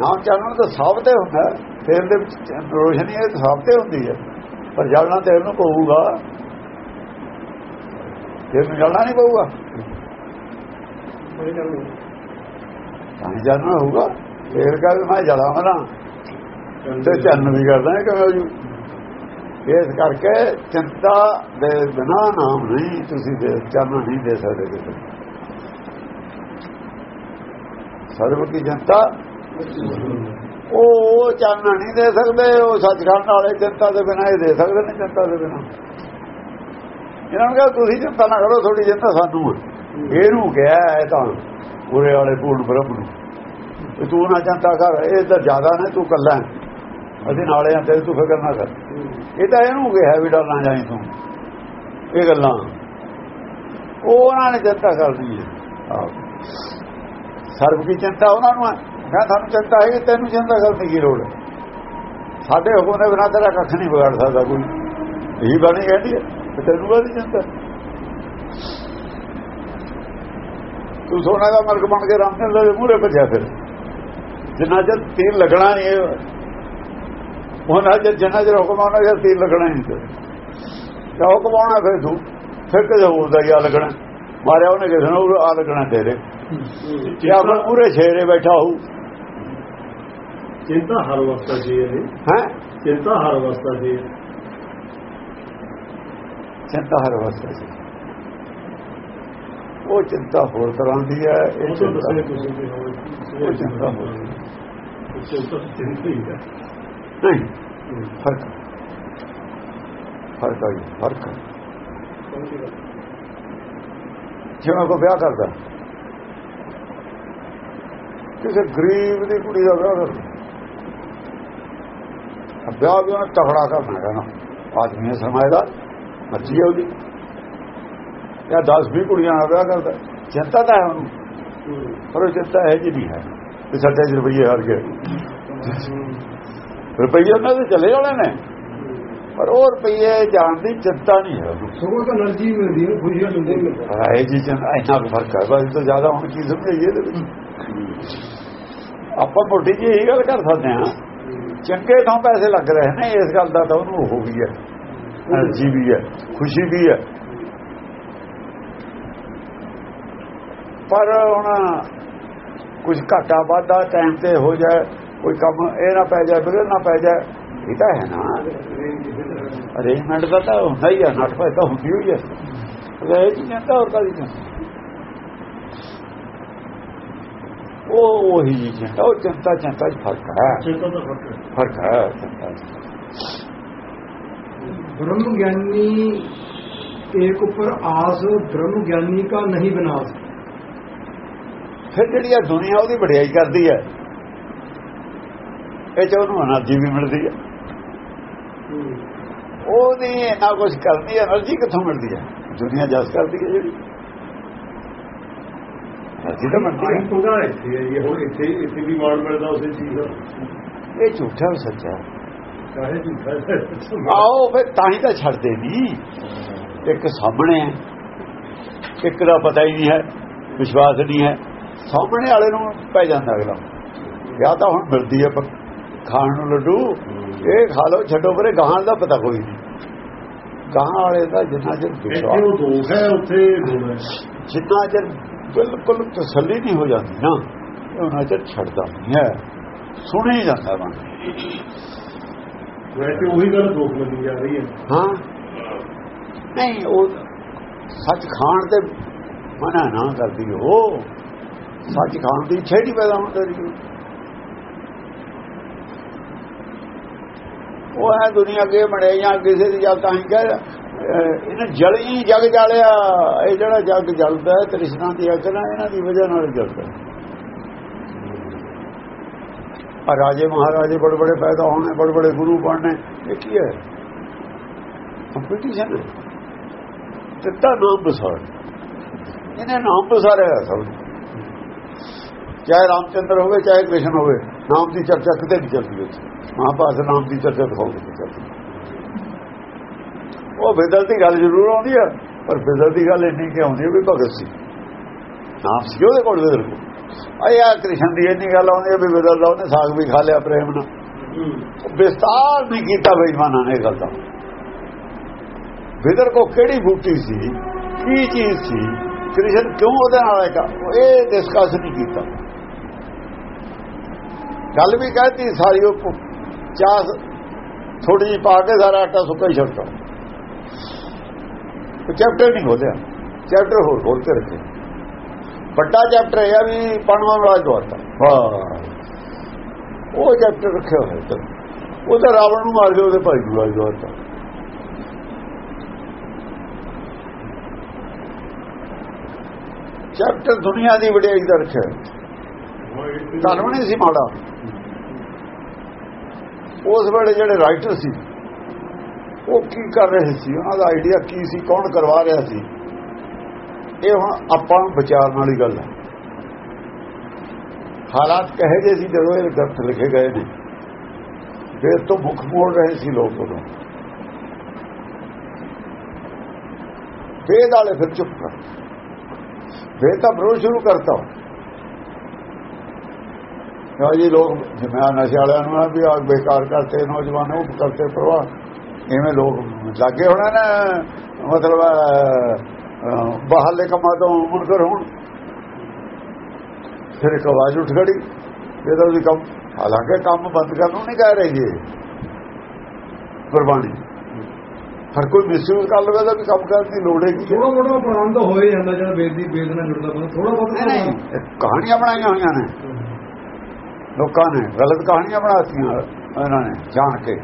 ਨਾਮ ਚਾਨਣ ਤਾਂ ਸਾਬਤ ਹੀ ਹੁੰਦਾ ਤੇਲ ਦੇ ਵਿੱਚ ਰੋਸ਼ਨੀ ਇਹ ਤਾਂ ਸਾਬਤ ਹੁੰਦੀ ਹੈ। ਪਰ ਜਲਣਾ ਤੇਲ ਨੂੰ ਪਊਗਾ ਤੇਲ ਨੂੰ ਜਲਣਾ ਨਹੀਂ ਪਊਗਾ ਤਾਂ ਹੀ ਹੋਊਗਾ। ਤੇਲ ਕਾ ਮੈਂ ਜਲਾਵਾਂ ਨਾ। ਤੇ ਚੰਨ ਵੀ ਕਰਦਾ ਕਿਵੇਂ ਜੀ। ਇਸ ਕਰਕੇ ਚਿੰਤਾ ਦੇ ਬਿਨਾ ਨਾਮ ਨਹੀਂ ਤੁਸੀਂ ਦੇ ਚੰਨ ਨਹੀਂ ਦੇ ਸਕਦੇ ਕਿਸੇ ਨੂੰ। ਸਰਬ ਕੀ ਜਨਤਾ ਉਹ ਚੰਨ ਨਹੀਂ ਦੇ ਸਕਦੇ, ਉਹ ਸੱਚਖੰਡ ਵਾਲੇ ਚਿੰਤਾ ਦੇ ਬਿਨਾਂ ਇਹ ਦੇ ਸਕਦੇ ਨੇ, ਚਿੰਤਾ ਦੇ ਬਿਨਾਂ। ਇਹਨਾਂ ਨੂੰ ਕਿਹਾ, ਤੁਸੀਂ ਚਿੰਤਾ ਨਾ ਕਰੋ, ਤੁਹਾਡੀ ਚਿੰਤਾ ਸਾਨੂੰ ਇਹਨੂੰ ਕਿਹਾ ਹੈ ਤਾਂ ਪੂਰੇ ਵਾਲੇ ਪੂਰਨ ਬ੍ਰਹਮ ਨੂੰ। ਤੂੰ ਨਾ ਚਿੰਤਾ ਕਰ, ਇਹ ਤਾਂ ਜ਼ਿਆਦਾ ਨੇ, ਤੂੰ ਕੱਲਾ ਅਸੀਂ ਨਾਲੇ ਆ ਤੇ ਤੂੰ ਫਿਕਰ ਨਾ ਕਰ। ਇਹ ਤਾਂ ਇਹਨੂੰ ਕਿਹਾ ਵੀ ਡਰ ਨਾ ਜਾਈ ਤੂੰ। ਇਹ ਗੱਲਾਂ। ਉਹ ਉਹਨਾਂ ਨੇ ਚਿੰਤਾ ਕਰਦੀ ਹੈ। ਆਹ। ਸਰਬ ਦੀ ਚਿੰਤਾ ਉਹਨਾਂ ਨੂੰ ਹੈ। ਮੈਂ ਤੁਹਾਨੂੰ ਚਿੰਤਾ ਹੈ ਤੈਨੂੰ ਚਿੰਤਾ ਕਰਨ ਦੀ ਕੀ ਲੋੜ ਸਾਡੇ ਹੁਕਮ ਦੇ ਬਿਨਾਂ ਤੇਰਾ ਕੱਖ ਨਹੀਂ ਵਿਗੜ ਸਕਦਾ ਕੋਈ। ਇਹੀ ਬਾਣੀ ਕਹਿੰਦੀ ਹੈ ਤੇ ਤੈਨੂੰ ਕਾਹਦੀ ਚਿੰਤਾ? ਤੂੰ ਸੋਨਾ ਦਾ ਮਰਗ ਬਣ ਕੇ ਰਾਮਚੰਦਰ ਦੇ ਮੂਹਰੇ ਭੱਜਿਆ ਫਿਰ। ਜਿੰਨਾ ਚਿਰ ਤੀਰ ਲੱਗਣਾ ਨਹੀਂ ਉਹਨਾਂ ਚਿਰ ਜਿੰਨਾ ਚਿਰ ਹੁਕਮ ਆਉਣਾ ਚਿਰ ਤੀਰ ਲੱਗਣਾ ਨਹੀਂ ਤੇ ਜਾਂ ਹੁਕਮ ਆਉਣਾ ਫਿਰ ਤੂੰ ਫਿਰ ਕਿਤੇ ਹੋਰ ਦਾ ਹੀ ਆ ਲੱਗਣਾ। ਮਾਰਿਆ ਉਹਨੇ ਕਿਸੇ ਨੂੰ ਆ ਲੱਗਣਾ ਤੇਰੇ। ਜਾਂ ਪੂਰੇ ਸ਼ੇਰੇ ਬੈਠਾ ਹੋਊ ਚਿੰਤਾ ਹਰ ਵਸਤਾ ਜੀ ਇਹ ਹੈ? ਚਿੰਤਾ ਹਰ ਵਸਤਾ ਜੀ ਚਿੰਤਾ ਹਰ ਵਸਤੇ ਸੀ ਉਹ ਚਿੰਤਾ ਹੋਰ ਤਰ੍ਹਾਂ ਦੀ ਹੈ ਇਹ ਚਿੰਤਾ ਉਹ ਚਿੰਤਾ ਹੋਰ ਚਿੰਤਾ ਚਿੰਤਾ ਹੀ ਹੈ। ਨਹੀਂ ਫ਼ਰਕ ਫ਼ਰਕ ਹੈ ਫ਼ਰਕ ਹੈ। ਜਿਵੇਂ ਕੋ ਵਿਆਹ ਕਰਦਾ ਕਿਸੇ ਗਰੀਬ ਦੀ ਕੁੜੀ ਦਾ ਵਿਆਹ ਕਰਦਾ ਵਿਆਹ ਵੀ ਉਹਨਾਂ ਤਗੜਾ ਕਰਨਾ ਨਾ। ਆਦਮੀ ਨੇ ਸਰਮਾਇਦਾਰ ਮਰਜ਼ੀ ਹੈ ਉਹਦੀ। ਜਾਂ 10 20 ਕੁੜੀਆਂ ਨਾਲ ਵਿਆਹ ਕਰਦਾ। ਚਿੰਤਾ ਤਾਂ ਹੈ ਉਹਨੂੰ। ਪਰ ਉਹ ਚਿੰਤਾ ਹੈ ਜੀ ਨਹੀਂ ਹੈ ਤੇ ਸਾਡੇ ਰੁਪਈਏ ਹਾਰ ਗਏ। ਰੁਪਈਏ ਉਹਨਾਂ ਦੇ ਚਲੇ ਜਾਣੇ ਨੇ। ਪਰ ਉਹ ਰੁਪਈਏ ਜਾਣ ਦੀ ਚਿੰਤਾ ਨਹੀਂ ਹੈ ਸਗੋਂ ਤਾਂ એનર્ਜੀ ਮਿਲਦੀ ਹੈ ਖੁਸ਼ੀਆਂ ਮਿਲਦੀ ਹੈ ਇਹ ਜੀ ਜਨਾ ਇੰਨਾ ਫ਼ਰਕ ਹੈ। ਬਸ ਤੋਂ ਜ਼ਿਆਦਾ ਹੁਣ ਕੀ ਸਮਝਾਈਏ ਇਹਦੇ ਵਿੱਚ। ਆਪਾਂ ਮੋਟੀ ਜੀ ਇਹ ਗੱਲ ਕਰ ਸਕਦੇ ਹਾਂ। ਚੰਗੇ ਥਾਂ ਪੈਸੇ ਲੱਗ ਰਹੇ ਨੇ ਇਸ ਗੱਲ ਦਾ ਤਾਂ ਉਹਨੂੰ ਹੋ ਗਈ ਹੈ। ਐਨਰਜੀ ਵੀ ਹੈ ਖੁਸ਼ੀ ਵੀ ਹੈ। ਪਰ ਹੁਣ ਕੁਝ ਘਾਟਾ ਵਾਧਾ ਟਾਈਮ ਤੇ ਹੋ ਜਾਏ ਕੋਈ ਕੰਮ ਇਹ ਨਾ ਪੈ ਜਾਏ ਬਿਗੜ ਨਾ ਪੈ ਜਾਏ ਇਹ ਤਾਂ ਹੈ ਨਾ। ਅਰੇਂਜਮੈਂਟ ਦਾ ਤਾਂ ਹੁੰਦਾ ਹੀ ਹੈ ਨੱਟ ਪੈ ਤਾਂ ਹੁੰਦੀ ਹੋਈ ਹੈ। ਇਹ ਚੀਜ਼ਾਂ ਤਾਂ ਹੋਰ ਕਾਦੀ ਚਿੰਤਾ ਉਹ ਉਹੀ ਜੀ ਚਿੰਤਾ ਉਹ ਚਿੰਤਾ ਚਿੰਤਾ 'ਚ ਫ਼ਰਕ ਹੈ। ਫ਼ਰਕ ਹੈ। ਚਿੰਤਾ ब्रह्म ज्ञानी एक ऊपर आस ब्रह्म ज्ञानी का नहीं बना ਫਿਰ ਜਿਹੜੀ ਆ ਦੁਨੀਆ ਉਹਦੀ ਵਡਿਆਈ ਕਰਦੀ ਹੈ। ਇਹ ਚ ਉਹਨੂੰ એનર્ਜੀ ਵੀ ਮਿਲਦੀ ਹੈ। ਉਹਦੀ ਨਾ ਕੁਝ ਕਰਦੀ ਐਨਰਜੀ ਕਿੱਥੋਂ ਮਿਲਦੀ ਹੈ? ਦੁਨੀਆ ਜਸ ਕਰਦੀ ਹੈ ਜਿਹੜੀ। ਇਹ ਝੂਠਾ ਵੀ ਸੱਚਾ ਚਾਹੇ ਆਓ ਫਿਰ ਤਾਂ ਹੀ ਤਾਂ ਛੱਡਦੇ ਨਹੀਂ ਇੱਕ ਸਾਹਮਣੇ ਇੱਕ ਦਾ ਪਤਾ ਹੀ ਨਹੀਂ ਹੈ ਵਿਸ਼ਵਾਸ ਨਹੀਂ ਹੈ। ਸਾਹਮਣੇ ਵਾਲੇ ਨੂੰ ਪੈ ਜਾਂਦਾ ਅਗਲਾ। ਵਿਆਹ ਤਾਂ ਹੁਣ ਮਿਲਦੀ ਹੈ ਪਰ ਖਾਣ ਨੂੰ ਲੱਡੂ ਇਹ ਖਾ ਲਓ ਛੱਡੋ ਪਰੇ ਗਾਹਾਂ ਦਾ ਪਤਾ ਕੋਈ ਨਹੀਂ। ਗਾਹਾਂ ਵਾਲੇ ਦਾ ਜਿੰਨਾ ਚਿਰ ਵਿਸ਼ਵਾਸ ਉਹ ਦੋਖ ਹੈ ਉੱਥੇ ਜਿੰਨਾ ਚਿਰ ਬਿਲਕੁਲ ਤਸੱਲੀ ਨਹੀਂ ਹੋ ਜਾਂਦੀ ਨਾ ਉਹਨਾਂ ਚਿਰ ਛੱਡਦਾ ਨਹੀਂ ਹੈ। ਸੁਣੇ ਜਾਂਦਾ ਵਾ। ਵੈਸੇ ਉਹੀ ਗੱਲ ਦੋਖ ਲੱਗੀ ਜਾ ਰਹੀ ਹੈ। ਹਾਂ। ਨਹੀਂ ਉਹ ਸੱਚ ਖਾਣ ਤੇ ਮਨਾ ਨਾ ਕਰਦੀ ਉਹ। ਸੱਚ ਖਾਣ ਦੀ ਨਹੀਂ ਪੈਦਾ ਹੁੰਦੀ ਉਹ ਹੈ ਦੁਨੀਆ ਬਣੇ ਜਾਂ ਕਿਸੇ ਦੀ ਜਾਂ ਤਾਂ ਹੀ ਕਹੇ ਇਹਨੇ ਜਲੀ ਜਗ ਜਾਲਿਆ। ਇਹ ਜਿਹੜਾ ਜਗ ਜਲਦਾ ਹੈ, ਤ੍ਰਿਸ਼ਨਾ ਦੀ ਅਕਲ ਇਹਨਾਂ ਦੀ ਵਜ੍ਹਾ ਨਾਲ ਜਲਦਾ ਆ ਰਾਜੇ ਮਹਾਰਾਜੇ ਬੜੇ ਬੜੇ ਪੈਦਾ ਹੋਣੇ, ਬੜੇ ਬੜੇ ਗੁਰੂ ਬਣਨੇ, ਇਹ ਕੀ ਹੈ? ਕੰਪੀਟੀਸ਼ਨ ਹੈ ਦਿੱਤਾ ਨਾਮ ਬਸਾਰ ਇਹਨੇ ਨਾਮ ਬਸਾਰਿਆ ਸਭ ਨੂੰ। ਚਾਹੇ ਰਾਮਚੰਦਰ ਹੋਵੇ, ਚਾਹੇ ਕ੍ਰਿਸ਼ਨ ਹੋਵੇ, ਨਾਮ ਦੀ ਚਰਚਾ ਕਿਤੇ ਵੀ ਚੱਲਦੀ ਉੱਥੇ ਮਹਾਭਾਰਤ ਨਾਮ ਦੀ ਚਰਚਾ ਦਿਖਾਉਂਦੇ ਨਹੀਂ ਚੱਲਦੀ ਉਹ ਬਦਲ ਦੀ ਗੱਲ ਜ਼ਰੂਰ ਆਉਂਦੀ ਹੈ ਪਰ ਬਦਲ ਦੀ ਗੱਲ ਇੰਨੀ ਕਿ ਆਉਂਦੀ ਹੈ ਵੀ ਭਗਤ ਸੀ। ਨਾਮ ਸੀ। ਉਹਦੇ ਕੋਲ ਬਦਲ ਕੋ ਆਇਆ ਕ੍ਰਿਸ਼ਨ ਦੀ ਇੰਨੀ ਗੱਲ ਆਉਂਦੀ ਹੈ ਵੀ ਬਦਲ ਦਾ ਉਹਨੇ ਸਾਗ ਵੀ ਖਾ ਲਿਆ ਪ੍ਰੇਮ ਨਾਲ। ਵਿਸਤਾਰ ਨਹੀਂ ਕੀਤਾ ਬੇਈਮਾਨਾਂ ਨੇ ਇਹ ਗੱਲ ਦਾ। ਵਿਦਰ ਕੋ ਕਿਹੜੀ ਬੂਟੀ ਸੀ? ਕੀ ਚੀਜ਼ ਸੀ? ਕ੍ਰਿਸ਼ਨ ਕਿਉਂ ਉਹਦੇ ਨਾਲ ਆਇਆ? ਇਹ ਡਿਸਕਸ ਨਹੀਂ ਕੀਤਾ। ਗੱਲ ਵੀ ਕਹਤੀ ਸਾਰੀ ਉਹ ਚਾਹ ਥੋੜੀ ਜਿਹੀ ਪਾ ਕੇ ਸਾਰਾ ਆਟਾ ਸੁੱਕਾ ਹੀ ਛੱਡਤਾ ਉਹ ਚੈਪਟਰ ਨਹੀਂ ਖੋਲਿਆ। ਚੈਪਟਰ ਹੋਰ ਖੋਲ ਕੇ ਰੱਖੇ। ਵੱਡਾ ਚੈਪਟਰ ਇਹ ਆ ਵੀ ਪਣਵਾ ਰਾਜ ਦਵਾਤਾ ਹਾਂ। ਉਹ ਚੈਪਟਰ ਰੱਖਿਆ ਹੋਇਆ ਤੇ। ਉਹ ਤਾਂ ਰਾਵਣ ਨੂੰ ਮਾਰ ਕੇ ਉਹਦੇ ਭਾਈ ਨੂੰ ਰਾਜ ਦਵਾਤਾ ਚੈਪਟਰ ਦੁਨੀਆ ਦੀ ਵਡਿਆਈ ਦਾ ਰੱਖਿਆ ਧਰਮ ਨਹੀਂ ਸੀ ਮਾੜਾ। ਉਸ ਵੇਲੇ ਜਿਹੜੇ ਰਾਈਟਰ ਸੀ ਉਹ ਕੀ ਕਰ ਰਹੇ ਸੀ? ਉਹਨਾਂ ਦਾ ਆਈਡੀਆ ਕੀ ਸੀ? ਕੌਣ ਕਰਵਾ ਰਿਹਾ ਸੀ? ਇਹ ਹੁਣ ਆਪਾਂ ਵਿਚਾਰਨ ਵਾਲੀ ਗੱਲ ਹੈ। ਹਾਲਾਤ ਕਹੇ ਜੇ ਸੀ ਜਦੋਂ ਇਹ ਗ੍ਰੰਥ ਲਿਖੇ ਗਏ ਨੇ? ਫਿਰ ਤੋਂ ਮੁਖ ਮੋੜ ਰਹੇ ਸੀ ਲੋਕ ਉਦੋਂ। ਵੇਦ ਵਾਲੇ ਫਿਰ ਚੁੱਪ ਕਰ। ਵੇਦ ਤਾਂ ਵਿਰੋਧ ਸ਼ੁਰੂ ਕਰਤਾ। ਕਿਉਂ ਜੀ ਲੋਕ ਜਿਵੇਂ ਨਸ਼ੇ ਵਾਲਿਆਂ ਨੂੰ ਵੀ ਆ ਬੇਕਾਰ ਕਰਤੇ, ਨੌਜਵਾਨ ਉਹ ਕਰਤੇ ਪ੍ਰਵਾਹ ਇਵੇਂ ਲੋਕ ਲੱਗੇ ਹੋਣਾ ਨਾ ਮਤਲਬ ਬਾਹਰਲੇ ਕੰਮਾਂ ਤੋਂ ਮੁਨਕਰ ਹੋਣ ਫਿਰ ਇੱਕ ਆਵਾਜ਼ ਉੱਠ ਖੜੀ ਇਹਦਾ ਵੀ ਕੰਮ ਹਾਲਾਂਕਿ ਕੰਮ ਬੰਦ ਕਰਨ ਨੂੰ ਨਹੀਂ ਕਹਿ ਰਹੇ ਜੀ ਕੁਰਬਾਨੀ। ਹਰ ਕੋਈ ਮਿਸਯੂਜ਼ ਕਰ ਲਵੇ ਤਾਂ ਵੀ ਕੰਮ ਕਰਨ ਦੀ ਲੋੜ ਹੈ ਥੋੜਾ ਮੋਟਾ ਪ੍ਰਾਣ ਤਾਂ ਹੋਏ ਜਾਂਦਾ ਜਿਹੜਾ ਵੇਦ ਦੀ ਵੇਦ ਨਾਲ ਜੁੜਦਾ ਬੰਦਾ ਥੋੜਾ ਬਹੁਤ ਕਹਾਣੀਆਂ ਬਣਾਈਆਂ ਹੋਈਆਂ ਨੇ। ਲੋਕਾਂ ਨੇ ਗਲਤ ਕਹਾਣੀਆਂ ਬਣਾਤੀਆਂ ਇਹਨਾਂ ਨੇ ਜਾਣ ਕੇ।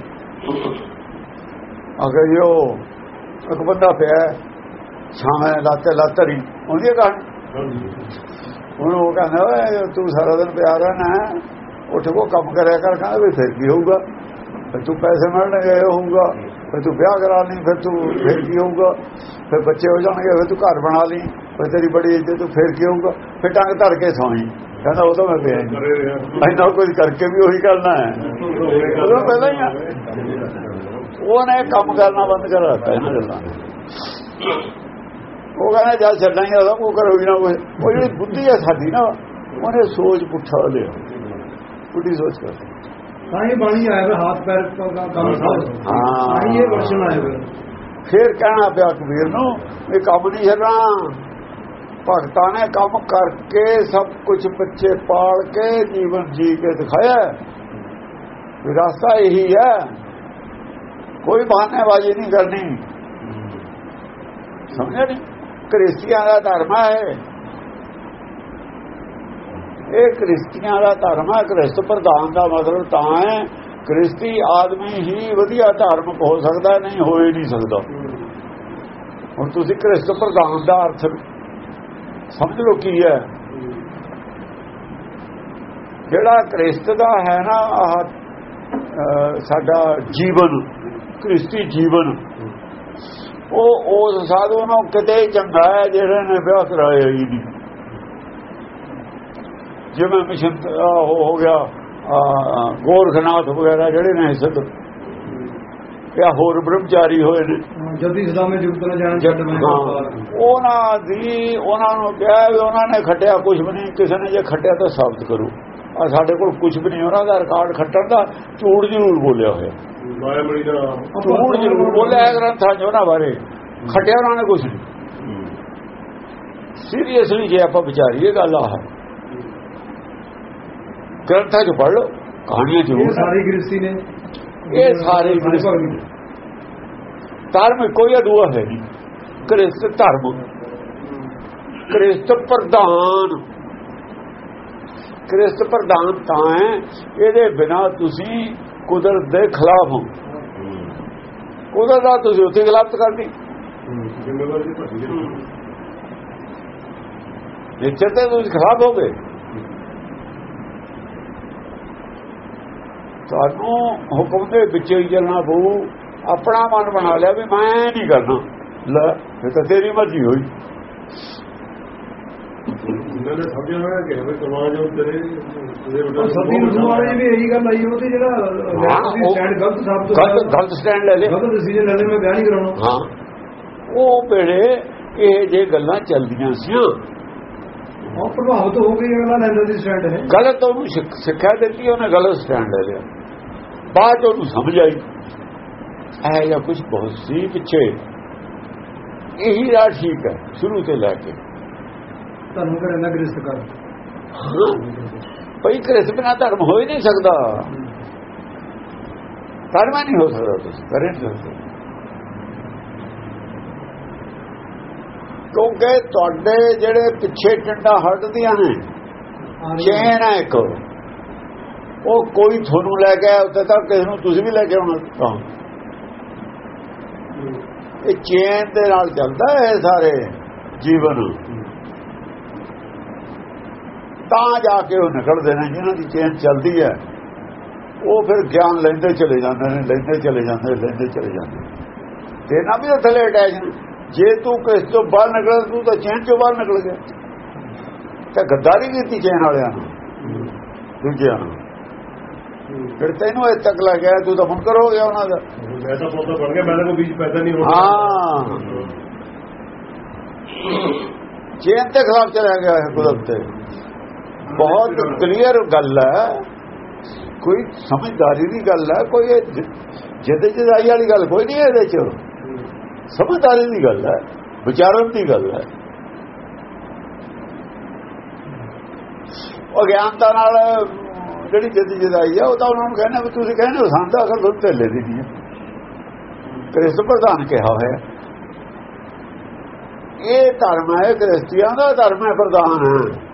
ਅਗਰ ਜੋ ਇੱਕ ਬੰਦਾ ਪਿਆ ਛਾਵੇਂ ਲਾਤੇ ਲਾਤਰੀ ਉਹਦੀ ਕਹਾਣੀ ਉਹਨੂੰ ਉਹ ਕਹਿੰਦਾ ਓਏ ਤੂੰ ਸਾਰਾ ਦਿਨ ਪਿਆ ਰਹਿਣਾ ਉੱਠ ਕੋ ਕੰਮ ਕਰਿਆ ਕਰ ਕਹਿੰਦਾ ਵੀ ਫਿਰ ਕੀ ਹੋਊਗਾ? ਫਿਰ ਤੂੰ ਪੈਸੇ ਮਿਲਣਗੇ ਇਹ ਹੋਊਗਾ ਫਿਰ ਤੂੰ ਵਿਆਹ ਕਰਾ ਲਈ ਫਿਰ ਤੂੰ ਫਿਰ ਕੀ ਹੋਊਗਾ? ਫਿਰ ਬੱਚੇ ਹੋ ਜਾਣਗੇ ਫਿਰ ਤੂੰ ਘਰ ਬਣਾ ਲਈ ਫਿਰ ਤੇਰੀ ਬੜੀ ਇੱਜ਼ਤ ਤੂੰ ਫਿਰ ਕੀ ਹੋਊਗਾ? ਫਿਰ ਟੰਗ ਧਰ ਕੇ ਸੌਂ ਕਹਿੰਦਾ ਉਹ ਤਾਂ ਮੈਂ ਪਿਆ ਇੰਨਾ ਕੁਝ ਕਰਕੇ ਵੀ ਉਹੀ ਕਰਨਾ ਹੈ। ਉਦੋਂ ਪਹਿਲਾਂ ਹੀ ਆ। ਉਹਨੇ ਕੰਮ ਕਰਨਾ ਬੰਦ ਕਰ ਦਿੱਤਾ ਇਹਨਾਂ ਗੱਲਾਂ ਉਹ ਕਹਿੰਦਾ ਜਦ ਛੱਡਾਂਗੇ ਉਹਦਾ ਕੋ ਕਰੋ ਵੀ ਨਾ ਉਹ ਜਿਹੜੀ ਬੁੱਧੀ ਹੈ ਸਾਡੀ ਨਾ ਉਹਨੇ ਸੋਚ ਪੁੱਠਾ ਲਿਆ। ਪੁੱਠੀ ਸੋਚ ਕਰ। ਤਾਂ ਹੀ ਬਾਣੀ ਆਇਆ ਹੱਥ ਪੈਰ ਕੰਮ ਹਾਂ। ਹੀ ਇਹ ਵਰਸ਼ਨ ਆਇਆ ਫੇਰ। ਕਹਿਣਾ ਪਿਆ ਕਬੀਰ ਨੂੰ ਇਹ ਕੰਮ ਨਹੀਂ ਛੱਡਣਾ। ਭਗਤਾਂ ਨੇ ਕੰਮ ਕਰਕੇ ਸਭ ਕੁਝ ਬੱਚੇ ਪਾਲ ਕੇ ਜੀਵਨ ਜੀ ਕੇ ਦਿਖਾਇਆ। ਵੀ ਰਸਤਾ ਇਹੀ ਹੈ। ਕੋਈ ਬਹਾਨੇਬਾਜ਼ੀ ਨਹੀਂ ਕਰਨੀ। ਸਮਝਿਆ ਨਹੀਂ? ਕ੍ਰਿਸਤੀਆਂ ਦਾ ਧਰਮ ਹੈ ਇਹ। ਕ੍ਰਿਸਤੀਆਂ ਦਾ ਧਰਮ ਹੈ ਕ੍ਰਿਸਤ ਪ੍ਰਧਾਨ ਦਾ ਮਤਲਬ ਤਾਂ ਹੈ ਕ੍ਰਿਸਤੀ ਆਦਮੀ ਹੀ ਵਧੀਆ ਧਾਰਮਿਕ ਹੋ ਸਕਦਾ ਨਹੀਂ ਹੋ ਹੀ ਨਹੀਂ ਸਕਦਾ। ਹੁਣ ਤੁਸੀਂ ਕ੍ਰਿਸਤ ਪ੍ਰਧਾਨ ਦਾ ਅਰਥ ਸਮਝ ਲਓ ਕੀ ਹੈ। ਜਿਹੜਾ ਕ੍ਰਿਸਤ ਦਾ ਹੈ ਨਾ ਆਹ ਸਾਡਾ ਜੀਵਨ ਕ੍ਰਿਸਤੀ ਜੀਵਨ। ਉਹ ਉਸ ਸਾਧੂ ਨੂੰ ਕਿਤੇ ਚੰਗਾ ਹੈ ਜਿਹੜੇ ਨੇ ਵਿਆਹ ਕਰਾਇਆ ਹੀ ਨਹੀਂ। ਜਿਵੇਂ ਮਿਸ਼ਨ ਹੋ ਗਿਆ ਗੋਰਖਨਾਥ ਵਗੈਰਾ ਜਿਹੜੇ ਨੇ ਸਿੱਧ। ਇਹ ਹੋਰ ਬ੍ਰਹਮਚਾਰੀ ਹੋਏ ਨੇ। ਜਲਦੀ ਸਦਾਮੇ ਜੁਗਤ ਨਾ ਜਾਣ ਛੱਡ ਉਹਨਾਂ ਦੀ ਉਹਨਾਂ ਨੂੰ ਕਿਹਾ ਵੀ ਉਹਨਾਂ ਨੇ ਖੱਟਿਆ ਕੁਝ ਵੀ ਨਹੀਂ। ਕਿਸੇ ਨੇ ਜੇ ਖੱਟਿਆ ਤਾਂ ਸਾਬਤ ਕਰੋ। ਆ ਸਾਡੇ ਕੋਲ ਕੁਝ ਵੀ ਨਹੀਂ। ਉਹਨਾਂ ਦਾ ਰਿਕਾਰਡ ਖੱਟਣ ਦਾ ਝੂਠ ਜ਼ਰੂਰ ਬੋਲਿਆ ਹੋਇਆ। ਮਾਇਆ ਮੜੀ ਦਾ ਝੂਠ ਜ਼ਰੂਰ ਬੋਲਿਆ ਹੈ ਗ੍ਰੰਥਾਂ 'ਚ ਉਹਨਾਂ ਬਾਰੇ। ਖੱਟਿਆ ਉਹਨਾਂ ਨੇ ਕੁਝ ਨਹੀਂ। ਸੀਰੀਅਸਲੀ ਜੇ ਆਪਾਂ ਵਿਚਾਰੀਏ ਗੱਲ ਆ ਹੈ ਗ੍ਰੰਥਾਂ 'ਚ ਪੜ੍ਹ ਲਓ ਕਹਾਣੀਆਂ ਜ਼ਰੂਰ ਸਾਰੇ ਗ੍ਰਸਤੀ ਨੇ। ਇਹ ਸਾਰੇ। ਧਰਮ ਕੋਈ ਅਡੂਆ ਹੈ ਨਹੀਂ ਕ੍ਰਿਸਤ ਧਰਮ। ਕ੍ਰਿਸਤ ਪ੍ਰਧਾਨ। ਕ੍ਰਿਸਤ ਪ੍ਰਧਾਨ ਤਾਂ ਹੈ ਇਹਦੇ ਬਿਨਾ ਤੁਸੀਂ ਕੁਦਰਤ ਦੇ ਖਿਲਾਫ ਹੋ। ਕੁਦਰਤ ਦਾ ਤੁਸੀਂ ਉੱਥੇ ਖਿਲਾਫ ਕਰਦੀ ਜ਼ਿੰਮੇਵਾਰੀ ਤੇ ਤੁਸੀਂ ਖਿਲਾਫ ਹੋ ਗਏ ਤੁਹਾਨੂੰ ਹੁਕਮ ਦੇ ਵਿੱਚ ਹੀ ਚੱਲਣਾ ਪਊ। ਆਪਣਾ ਮਨ ਬਣਾ ਲਿਆ ਵੀ ਮੈਂ ਨਹੀਂ ਕਰਨਾ। ਲੈ ਇਹ ਤਾਂ ਤੇਰੀ ਮਰਜ਼ੀ ਹੋਈ। ਇਹਨਾਂ ਨੇ ਸਮਝਿਆ ਹੋਇਆ ਕਿ ਵੀ ਸਮਾਜ ਉਹ ਤੇਰੇ ਤੇਰੇ ਪਰ ਸਤੀ ਨੂੰ ਵਾਲੇ ਵੀ ਇਹੀ ਗੱਲ ਆਈ ਉਹਦੇ ਜਿਹੜਾ ਹਾਂ, ਉਹ- ਸਟੈਂਡ ਗਲਤ ਸਾਬਤ ਗਲਤ ਗਲਤ ਸਟੈਂਡ ਲੈ ਲਿਆ ਗਲਤ ਡਿਸੀਜਨ ਲੈ ਲੈ ਮੈਂ ਵਿਆਹ ਨਹੀਂ ਕਰਾਉਣਾ। ਹਾਂ। ਉਹ ਵੇਲੇ ਇਹ ਜੇ ਗੱਲਾਂ ਚੱਲਦੀਆਂ ਸੀਆਂ ਉਹ ਪ੍ਰਭਾਵਿਤ ਹੋ ਗਈ ਅਗਲਾ ਲੈਂਦਾ ਦੀ ਸਟੈਂਡ ਹੈ ਗਲਤ ਉਹਨੂੰ ਸਿੱਖ- ਸਿੱਖਿਆ ਦਿੱਤੀ ਉਹਨੇ ਗਲਤ ਸਟੈਂਡ ਲੈ ਲਿਆ। ਬਾਅਦ 'ਚ ਉਹਨੂੰ ਸਮਝ ਆਈ। ਇਹ ਜਾਂ ਕੁਝ ਬਹੁਤ ਸੀ ਪਿੱਛੇ। ਇਹੀ ਰਾਹ ਠੀਕ ਹੈ ਸ਼ੁਰੂ ਤੋਂ ਲੈ ਕੇ। ਧਰਮ ਘਰੇ ਨਾ ਗ੍ਰਸਤ ਕਰ ਹਾਂ ਭਈ ਕ੍ਰਿਸ ਬਿਨਾ ਧਰਮ ਹੋ ਹੀ ਨਹੀਂ ਸਕਦਾ। ਧਰਮ ਨਹੀਂ ਹੋ ਸਕਦਾ ਤੁਸੀਂ ਕਰੇ ਨਹੀਂ ਸਕਦੇ। ਕਿਉਂਕਿ ਤੁਹਾਡੇ ਜਿਹੜੇ ਪਿੱਛੇ ਟੰਡਾ ਹਟਦੀਆਂ ਨੇ, ਚੇਨ ਹੈ ਇੱਕ। ਉਹ ਕੋਈ ਤੁਹਾਨੂੰ ਲੈ ਕੇ ਆਇਆ ਉੱਤੇ ਤਾਂ ਕਿਸੇ ਨੂੰ ਤੁਸੀਂ ਵੀ ਲੈ ਕੇ ਆਉਣਾ ਤਾਂ। ਇਹ ਚੇਨ ਦੇ ਨਾਲ ਚੱਲਦਾ ਹੈ ਸਾਰੇ ਜੀਵਨ। ਤਾਂ ਜਾ ਕੇ ਉਹ ਨਿਕਲਦੇ ਨੇ ਜਿਨ੍ਹਾਂ ਦੀ ਚੈਨ ਚੱਲਦੀ ਹੈ ਉਹ ਫਿਰ ਗਿਆਨ ਲੈਂਦੇ ਚਲੇ ਜਾਂਦੇ ਨੇ ਲੈਂਦੇ ਚਲੇ ਜਾਂਦੇ ਲੈਂਦੇ ਚਲੇ ਜਾਂਦੇ ਤੇ ਨਾ ਵੀ ਥੱਲੇ ਅਟੈਚ ਜੇ ਤੂੰ ਕਿਸ ਤੋਂ ਬਾਹਰ ਨਿਕਲ ਤੂੰ ਤਾਂ ਚੈਨ ਚੋਂ ਬਾਹਰ ਨਿਕਲ ਗਿਆ। ਤਾਂ ਗੱਦਾਰੀ ਕੀਤੀ ਚੈਨ ਵਾਲਿਆਂ ਨੂੰ ਦੂਜਿਆਂ ਨੂੰ। ਫਿਰ ਤੈਨੂੰ ਇੱਥੇ ਤੱਕ ਲੱਗਿਆ ਤੂੰ ਤਾਂ ਮੁਨਕਰ ਹੋ ਗਿਆ ਉਹਨਾਂ ਦਾ। ਮੈਂ ਤਾਂ ਪੌਦਾ ਬਣ ਗਿਆ ਮੈਂ ਤਾਂ ਕੋਈ ਬੀਜ ਪੈਦਾ ਨਹੀਂ ਹੋਣਾ। ਹਾਂ। ਚੇਨ ਦੇ ਖਿਲਾਫ ਚਲਾ ਗਿਆ ਹੈ ਕੁਦਰਤ ਤੇ। ਬਹੁਤ ਕਲੀਅਰ ਗੱਲ ਹੈ। ਕੋਈ ਸਮਝਦਾਰੀ ਦੀ ਗੱਲ ਹੈ ਕੋਈ ਜਿੱਦ ਜਦਾਈ ਵਾਲੀ ਗੱਲ ਕੋਈ ਨਹੀਂ ਹੈ ਇਹਦੇ ਚ। ਸਮਝਦਾਰੀ ਦੀ ਗੱਲ ਹੈ ਵਿਚਾਰਨ ਦੀ ਗੱਲ ਹੈ। ਅਗਿਆਨਤਾ ਨਾਲ ਜਿਹੜੀ ਜਿੱਦ ਜਦਾਈ ਆ ਉਹ ਤਾਂ ਉਹਨਾਂ ਨੂੰ ਕਹਿੰਦੇ ਵੀ ਤੁਸੀਂ ਕਹਿੰਦੇ ਹੋ ਤਾਂ ਅਸਲ ਦੁੱਧ ਢੇਲੇ ਦੀ ਨਹੀਂ ਹੈ। ਕ੍ਰਿਸਤ ਪ੍ਰਧਾਨ ਕਿਹਾ ਹੋਇਆ ਇਹ ਧਰਮ ਹੈ ਕ੍ਰਿਸਤੀਆਂ ਦਾ ਧਰਮ ਹੈ ਪ੍ਰਧਾਨ ਹੈ।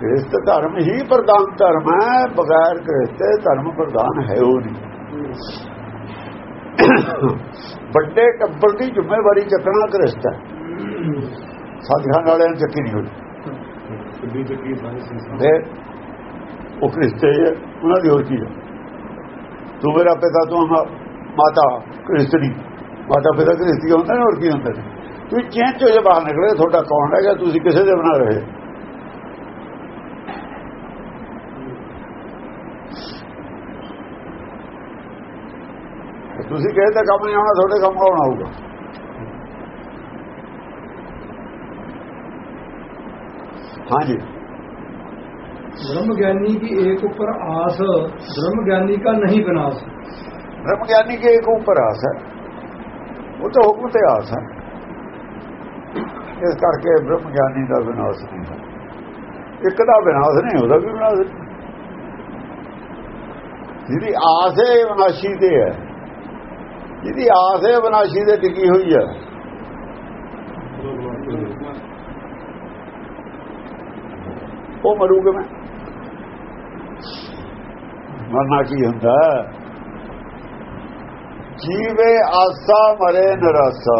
ਕ੍ਰਿਸਤ ਧਰਮ ਹੀ ਪ੍ਰਧਾਨ ਧਰਮ ਹੈ ਬਗੈਰ ਕ੍ਰਿਸਤ ਦੇ ਧਰਮ ਪ੍ਰਧਾਨ ਹੈ ਉਹ ਨਹੀਂ। ਵੱਡੇ ਟੱਬਰ ਦੀ ਜ਼ਿੰਮੇਵਾਰੀ ਚੱਕਣਾ ਕ੍ਰਿਸਤ ਹੈ। ਸਾਧਿਆਂ ਵਾਲਿਆਂ ਨੇ ਚੱਕੀ ਨਹੀਂ ਹੋਈ। ਫਿਰ ਉਹ ਕ੍ਰਿਸਤੇ ਹੈ ਉਹਨਾਂ ਦੀ ਹੋਰ ਚੀਜ਼ ਹੈ। ਤੂੰ ਮੇਰਾ ਪਿਤਾ ਤੂੰ ਮਾਤਾ ਕ੍ਰਿਸਤੀ ਮਾਤਾ ਪਿਤਾ ਕ੍ਰਿਸਤੀ ਹੁੰਦੇ ਨੇ ਹੋਰ ਕੀ ਹੁੰਦੇ ਨੇ? ਤੁਸੀਂ ਚੇਂਜ ਹੋ ਜੇ ਬਾਹਰ ਨਿਕਲੇ ਤੁਹਾਡਾ ਕੌਣ ਹੈਗਾ ਤੁਸੀਂ ਕਿਸੇ ਦੇ ਬਣਾ ਰਹੇ ਤੁਸੀਂ ਕਿਸੇ ਦਾ ਕੰਮ ਨਹੀਂ ਆਉਣਾ ਤੁਹਾਡੇ ਕੰਮ ਕੌਣ ਆਊਗਾ ਹਾਂਜੀ ब्रह्म ज्ञानी की एक ऊपर आस ब्रह्म ज्ञानी का नहीं विनाश ब्रह्म ज्ञानी के एक ऊपर आस है वो तो हुक्म ਤੇ ਆਸ ਹੈ ਇਸ ਕਰਕੇ ਬ੍ਰਹਮ ਗਿਆਨੀ ਦਾ ਵਿਨਾਸ਼ ਨਹੀਂ ਹੈ ਇੱਕ ਦਾ ਵਿਨਾਸ਼ ਨਹੀਂ ਉਹਦਾ ਵੀ ਵਿਨਾਸ਼ ਨਹੀਂ ਜਿਹਦੀ ਆਸ ਹੈ ਇਹ ਵਿਨਾਸ਼ੀ ਤੇ ਹੈ ਜਿਹਦੀ ਆਸ ਹੈ ਵਿਨਾਸ਼ੀ ਤੇ ਟਿਕੀ ਹੋਈ ਹੈ ਉਹ ਮਰੂ ਮੈਂ। ਮਰਨਾ ਕੀ ਹੁੰਦਾ? ਜੀਵੇ ਆਸਾ ਮਰੇ ਨਰਾਸਾ।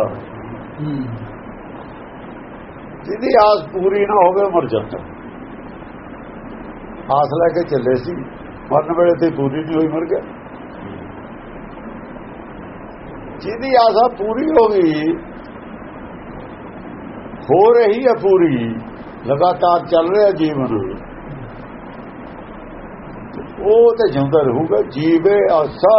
ਜਿਹਦੀ ਆਸ ਪੂਰੀ ਨਾ ਹੋਵੇ ਮਰ ਜਾਂਦਾ। ਆਸ ਲੈ ਕੇ ਚੱਲੇ ਸੀ। ਮਰਨ ਵੇਲੇ ਤੇ ਪੂਰੀ ਨਹੀਂ ਹੋਈ, ਮਰ ਗਿਆ। ਜਿਹਦੀ ਆਸਾ ਪੂਰੀ ਹੋ ਗਈ, ਹੋ ਰਹੀ ਹੈ ਪੂਰੀ, ਲਗਾਤਾਰ ਚੱਲ ਰਿਹਾ ਜੀਵਨ। ਉਹ ਤੇ ਜਿਉਂਦਾ ਰਹੂਗਾ, ਜੀਵੇ ਆਸਾ।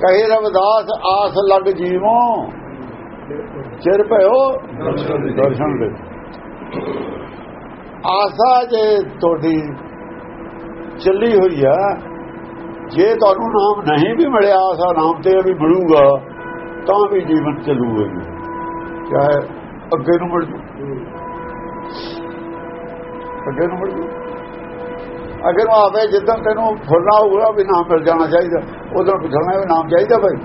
ਕਹੇ ਰਵਦਾਸ, ਆਸ ਲੱਗ ਜੀਵੋ। ਚਿਰ ਭਇਓ, ਦਰਸ਼ਨ ਦੇ। ਆਸਾ ਜੇ ਤੁਹਾਡੀ ਚੱਲੀ ਹੋਈ ਆ। ਜੇ ਤੁਹਾਨੂੰ ਨਾਮ ਨਹੀਂ ਵੀ ਮਿਲਿਆ, ਆਸਾ ਨਾਮ ਤੇ ਵੀ ਮਿਲੂਗਾ ਤਾਂ ਵੀ ਜੀਵਨ ਚੱਲੂਗਾ। ਚਾਹੇ ਅੱਗੇ ਨੂੰ ਮਿਲ ਜੂ ਅੱਗੇ ਨੂੰ ਮਿਲ ਜੂ ਅਗਰ ਉਹ ਆਵੇ ਜਿੱਦਾਂ ਤੈਨੂੰ ਫੁੱਲਾ ਹੋਊਗਾ ਵੀ ਨਾਮ ਮਿਲ ਜਾਣਾ ਚਾਹੀਦਾ ਉਦੋਂ ਪੁੱਛਣਾ ਵੀ ਨਾਮ ਚਾਹੀਦਾ ਭਾਈ।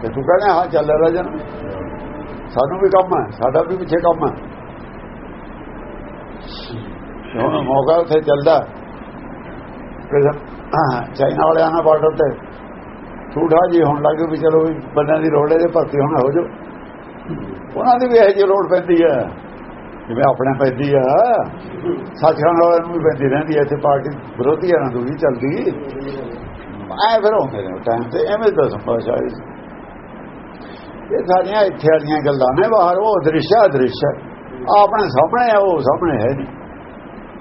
ਤੇ ਤੂੰ ਕਹਿੰਦਾ, ਹਾਂ, ਚੱਲ ਰਿਹਾ ਸਾਨੂੰ ਵੀ ਕੰਮ ਹੈ, ਸਾਡਾ ਵੀ ਪਿੱਛੇ ਕੰਮ ਹੈ। ਹੁਣ ਮੌਕਾ ਉੱਥੇ ਚੱਲਦਾ। ਚਾਈਨਾ ਵਾਲਿਆਂ ਨਾਲ ਬਾਰਡਰ ਤੇ ਠੂਠਾ ਜੀ ਹੁਣ ਲੱਗੇ ਵੀ ਚਲੋ ਵੀ ਬੰਦਿਆਂ ਦੀ ਰੋੜੇ ਦੇ ਭਰਤੀ ਹੁਣ ਹੋ ਜਾਓ ਉਹਨਾਂ ਦੀ ਵੀ ਇਹ ਜਿਹੀ ਲੋੜ ਪੈਂਦੀ ਹੈ ਜਿਵੇਂ ਆਪਣੇ ਪੈਂਦੀ ਆ। ਸੱਚਖੰਡ ਵਾਲਿਆਂ ਨੂੰ ਵੀ ਪੈਂਦੀ ਰਹਿੰਦੀ ਹੈ ਇੱਥੇ ਪਾਰਟੀ ਵਿਰੋਧੀ ਨਾਲ ਦੂਜੀ ਚੱਲਦੀ। ਐ ਫਿਰ ਹੁੰਦੇ ਨੇ ਟਾਈਮ ਤੇ, ਐਵੇਂ ਦਾ ਸੰਭਾਸ਼ਾ ਇਹ ਸਾਰੀਆਂ ਇੱਥੇ ਵਾਲੀਆਂ ਗੱਲਾਂ ਨੇ, ਬਾਹਰ ਉਹ ਦ੍ਰਿਸ਼ ਹੈ ਦ੍ਰਿਸ਼। ਹੈ ਆਪਣੇ ਸਾਹਮਣੇ ਆ, ਉਹ ਸਾਹਮਣੇ ਹੈ ਨਹੀਂ।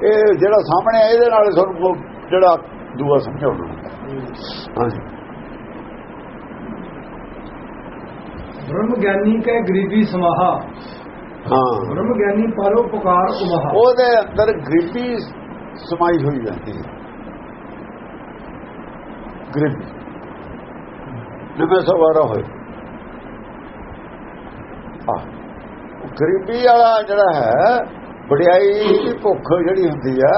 ਇਹ ਜਿਹੜਾ ਸਾਹਮਣੇ ਇਹਦੇ ਨਾਲ ਸਾਨੂੰ ਜਿਹੜਾ ਦੂਆ ਸਮਝਾਉ ਹਾਂਜੀ। ਬ੍ਰਹਮ ਗਿਆਨੀ ਕੈ ਗਰੀਬੀ ਸਮਾਹਾ ਹਾਂ। ਬ੍ਰਹਮ ਗਿਆਨੀ ਪਰੋ ਪੁਕਾਰ ਉਮਹਾ ਉਹਦੇ ਅੰਦਰ ਗਰੀਬੀ ਸਮਾਈ ਹੋਈ ਜਾਂਦੀ ਹੈ। ਗਰੀਬੀ। ਜਿਵੇਂ ਸਵਾਰਾ ਹੋਏ। ਆ ਗਰੀਬੀ ਵਾਲਾ ਜਿਹੜਾ ਹੈ ਵਡਿਆਈ ਦੀ ਭੁੱਖ ਜਿਹੜੀ ਹੁੰਦੀ ਆ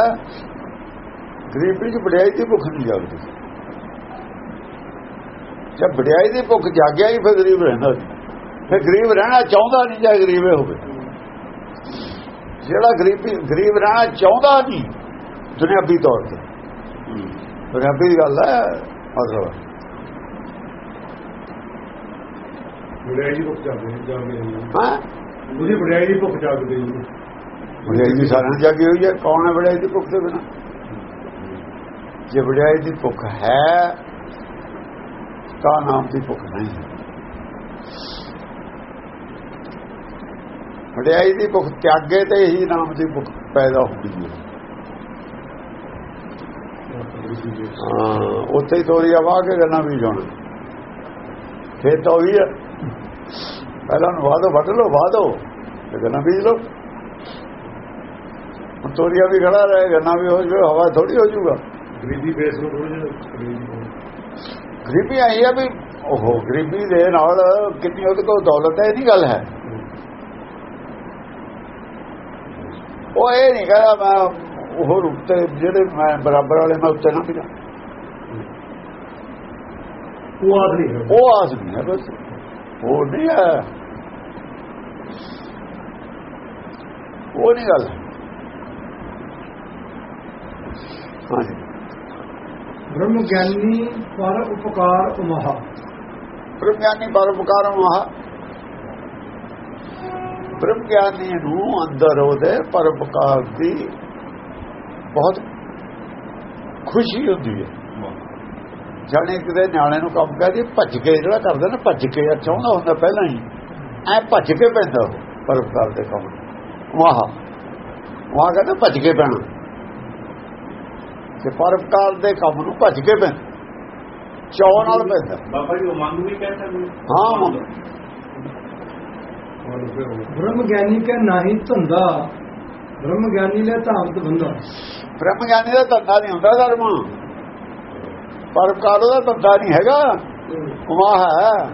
ਗਰੀਬੀ ਚ ਵਡਿਆਈ ਦੀ ਭੁੱਖ ਨਹੀਂ ਜਾਗਦੀ। ਜਦ ਵਡਿਆਈ ਦੀ ਭੁੱਖ ਜਾਗਿਆ ਹੀ ਫਿਰ ਗਰੀਬ ਰਹਿੰਦਾ। ਫਿਰ ਗਰੀਬ ਰਹਿਣਾ ਚਾਹੁੰਦਾ ਨਹੀਂ ਜਾਂ ਗਰੀਬੇ ਹੋਵੇ। ਜਿਹੜਾ ਗਰੀਬੀ ਗਰੀਬ ਰਹਿਣਾ ਚਾਹੁੰਦਾ ਨਹੀਂ ਦੁਨਿਆਵੀ ਤੌਰ ਤੇ। ਦੁਨਿਆਵੀ ਦੀ ਗੱਲ ਹੈ ਮਤਲਬ ਬੜਾਈ ਦੀ ਭੁੱਖ ਜਾਗਦੇ ਨੇ ਹਾਂ? ਉਹਦੀ ਬੜਾਈ ਦੀ ਭੁੱਖ ਜਾਗਦੇ ਨੇ ਵਡਿਆਈ ਦੀ ਸਾਰਿਆਂ ਨੂੰ ਜਾਗੀ ਹੋਈ ਹੈ, ਕੌਣ ਹੈ ਵਡਿਆਈ ਦੀ ਭੁੱਖ ਦੇ ਬਿਨਾ? ਜੇ ਵਡਿਆਈ ਦੀ ਭੁੱਖ ਹੈ, ਤਾਂ ਨਾਮ ਦੀ ਭੁੱਖ ਨਹੀਂ ਵਡਿਆਈ ਦੀ ਭੁੱਖ ਤਿਆਗੇ ਤੇ ਹੀ ਨਾਮ ਦੀ ਭੁੱਖ ਪੈਦਾ ਹੁੰਦੀ ਹੈ। ਹਾਂ, ਉੱਥੇ ਹੀ ਤੋਰੀਆ ਵਾਹ ਕੇ ਗੰਨਾ ਬੀਜ ਹੋਣਾ ਖੇਤ ਤਾਂ ਉਹੀ ਹੈ। ਪਹਿਲਾਂ ਨੂੰ ਵਾਹ ਦੋ, ਵੱਢ ਲਓ, ਵਾਹ ਦੋ, ਤੇ ਗੰਨਾ ਬੀਜ ਲਓ। ਤੋਰੀਆ ਵੀ ਖੜਾ ਰਹੇ ਗੰਨਾ ਵੀ ਹੋ ਜਾਵੇ ਹਵਾ ਥੋੜੀ ਹੋ ਜਾਊਗਾ ਗਰੀਬੀ ਬੇਸ ਨੂੰ ਥੋੜਾ ਜਿਹਾ ਗਰੀਬੀ ਆਈ ਆ ਵੀ ਉਹ ਗਰੀਬੀ ਦੇ ਨਾਲ ਕਿੰਨੀ ਉਹਦੇ ਕੋਲ ਦੌਲਤ ਹੈ ਇਹ ਨਹੀਂ ਗੱਲ ਹੈ। ਉਹ ਇਹ ਨਹੀਂ ਕਹਦਾ ਮੈਂ ਉਹ ਰੂਪ ਤੇ ਜਿਹੜੇ ਮੈਂ ਬਰਾਬਰ ਵਾਲੇ ਮੈਂ ਉੱਤੇ ਨਾ ਮਿਲਾਂ ਉਹ ਆਦ ਨਹੀਂ ਹੈ। ਉਹ ਆਸ ਨਹੀਂ ਹੈ ਬਸ। ਉਹ ਨਹੀਂ ਹੈ। ਉਹ ਨਹੀਂ ਗੱਲ ਹਾਂਜੀ ਬ੍ਰਹਮ ਗਿਆਨੀ ਪਰ ਉਪਕਾਰ ਉਮਹਾ। ਬ੍ਰਹਮ ਗਿਆਨੀ ਪਰਉਪਕਾਰ ਮਹਾ ਬ੍ਰਹਮ ਗਿਆਨੀ ਨੂੰ ਅੰਦਰ ਉਹਦੇ ਪਰਉਪਕਾਰ ਦੀ ਬਹੁਤ ਖੁਸ਼ੀ ਹੁੰਦੀ ਹੈ। ਜਾਣੇ ਕਿਤੇ ਨਿਆਣੇ ਨੂੰ ਕੰਮ ਕਰਦੀ ਭੱਜ ਕੇ ਜਿਹੜਾ ਕਰਦਾ ਨਾ ਭੱਜ ਕੇ ਚਾਹੁੰਦਾ ਹੁੰਦਾ ਪਹਿਲਾਂ ਹੀ। ਐ ਭੱਜ ਕੇ ਪੈਂਦਾ ਉਹ ਪਰਉਪਕਾਰ ਦੇ ਕੰਮ ਵਾਹ ਵਾਹ ਕਹਿੰਦਾ ਭੱਜ ਕੇ ਪੈਣਾ। ਤੇ ਪਰਉਪਕਾਰ ਦੇ ਕੰਮ ਨੂੰ ਭੱਜ ਕੇ ਪੈਂਦਾ। ਚਾਅ ਨਾਲ ਪੈਂਦਾ। ਬਾਬਾ ਜੀ ਉਹ ਮੰਗ ਵੀ ਕਹਿ ਸਕਦੇ ਹਾਂ ਮੰਗ। ਬ੍ਰਹਮ ਗਿਆਨੀ ਕੈ ਨਾਹੀ ਧੰਦਾ। ਬ੍ਰਹਮ ਗਿਆਨੀ ਲੈ ਧਾਮਤ ਬੰਦਾ ਬ੍ਰਹਮ ਗਿਆਨੀ ਦਾ ਧੰਦਾ ਨਹੀਂ ਹੁੰਦਾ ਧਰਮ। ਪਰਉਪਕਾਰ ਦਾ ਧੰਦਾ ਨਹੀਂ ਹੈਗਾ। ਵਾਹ ਹੈ।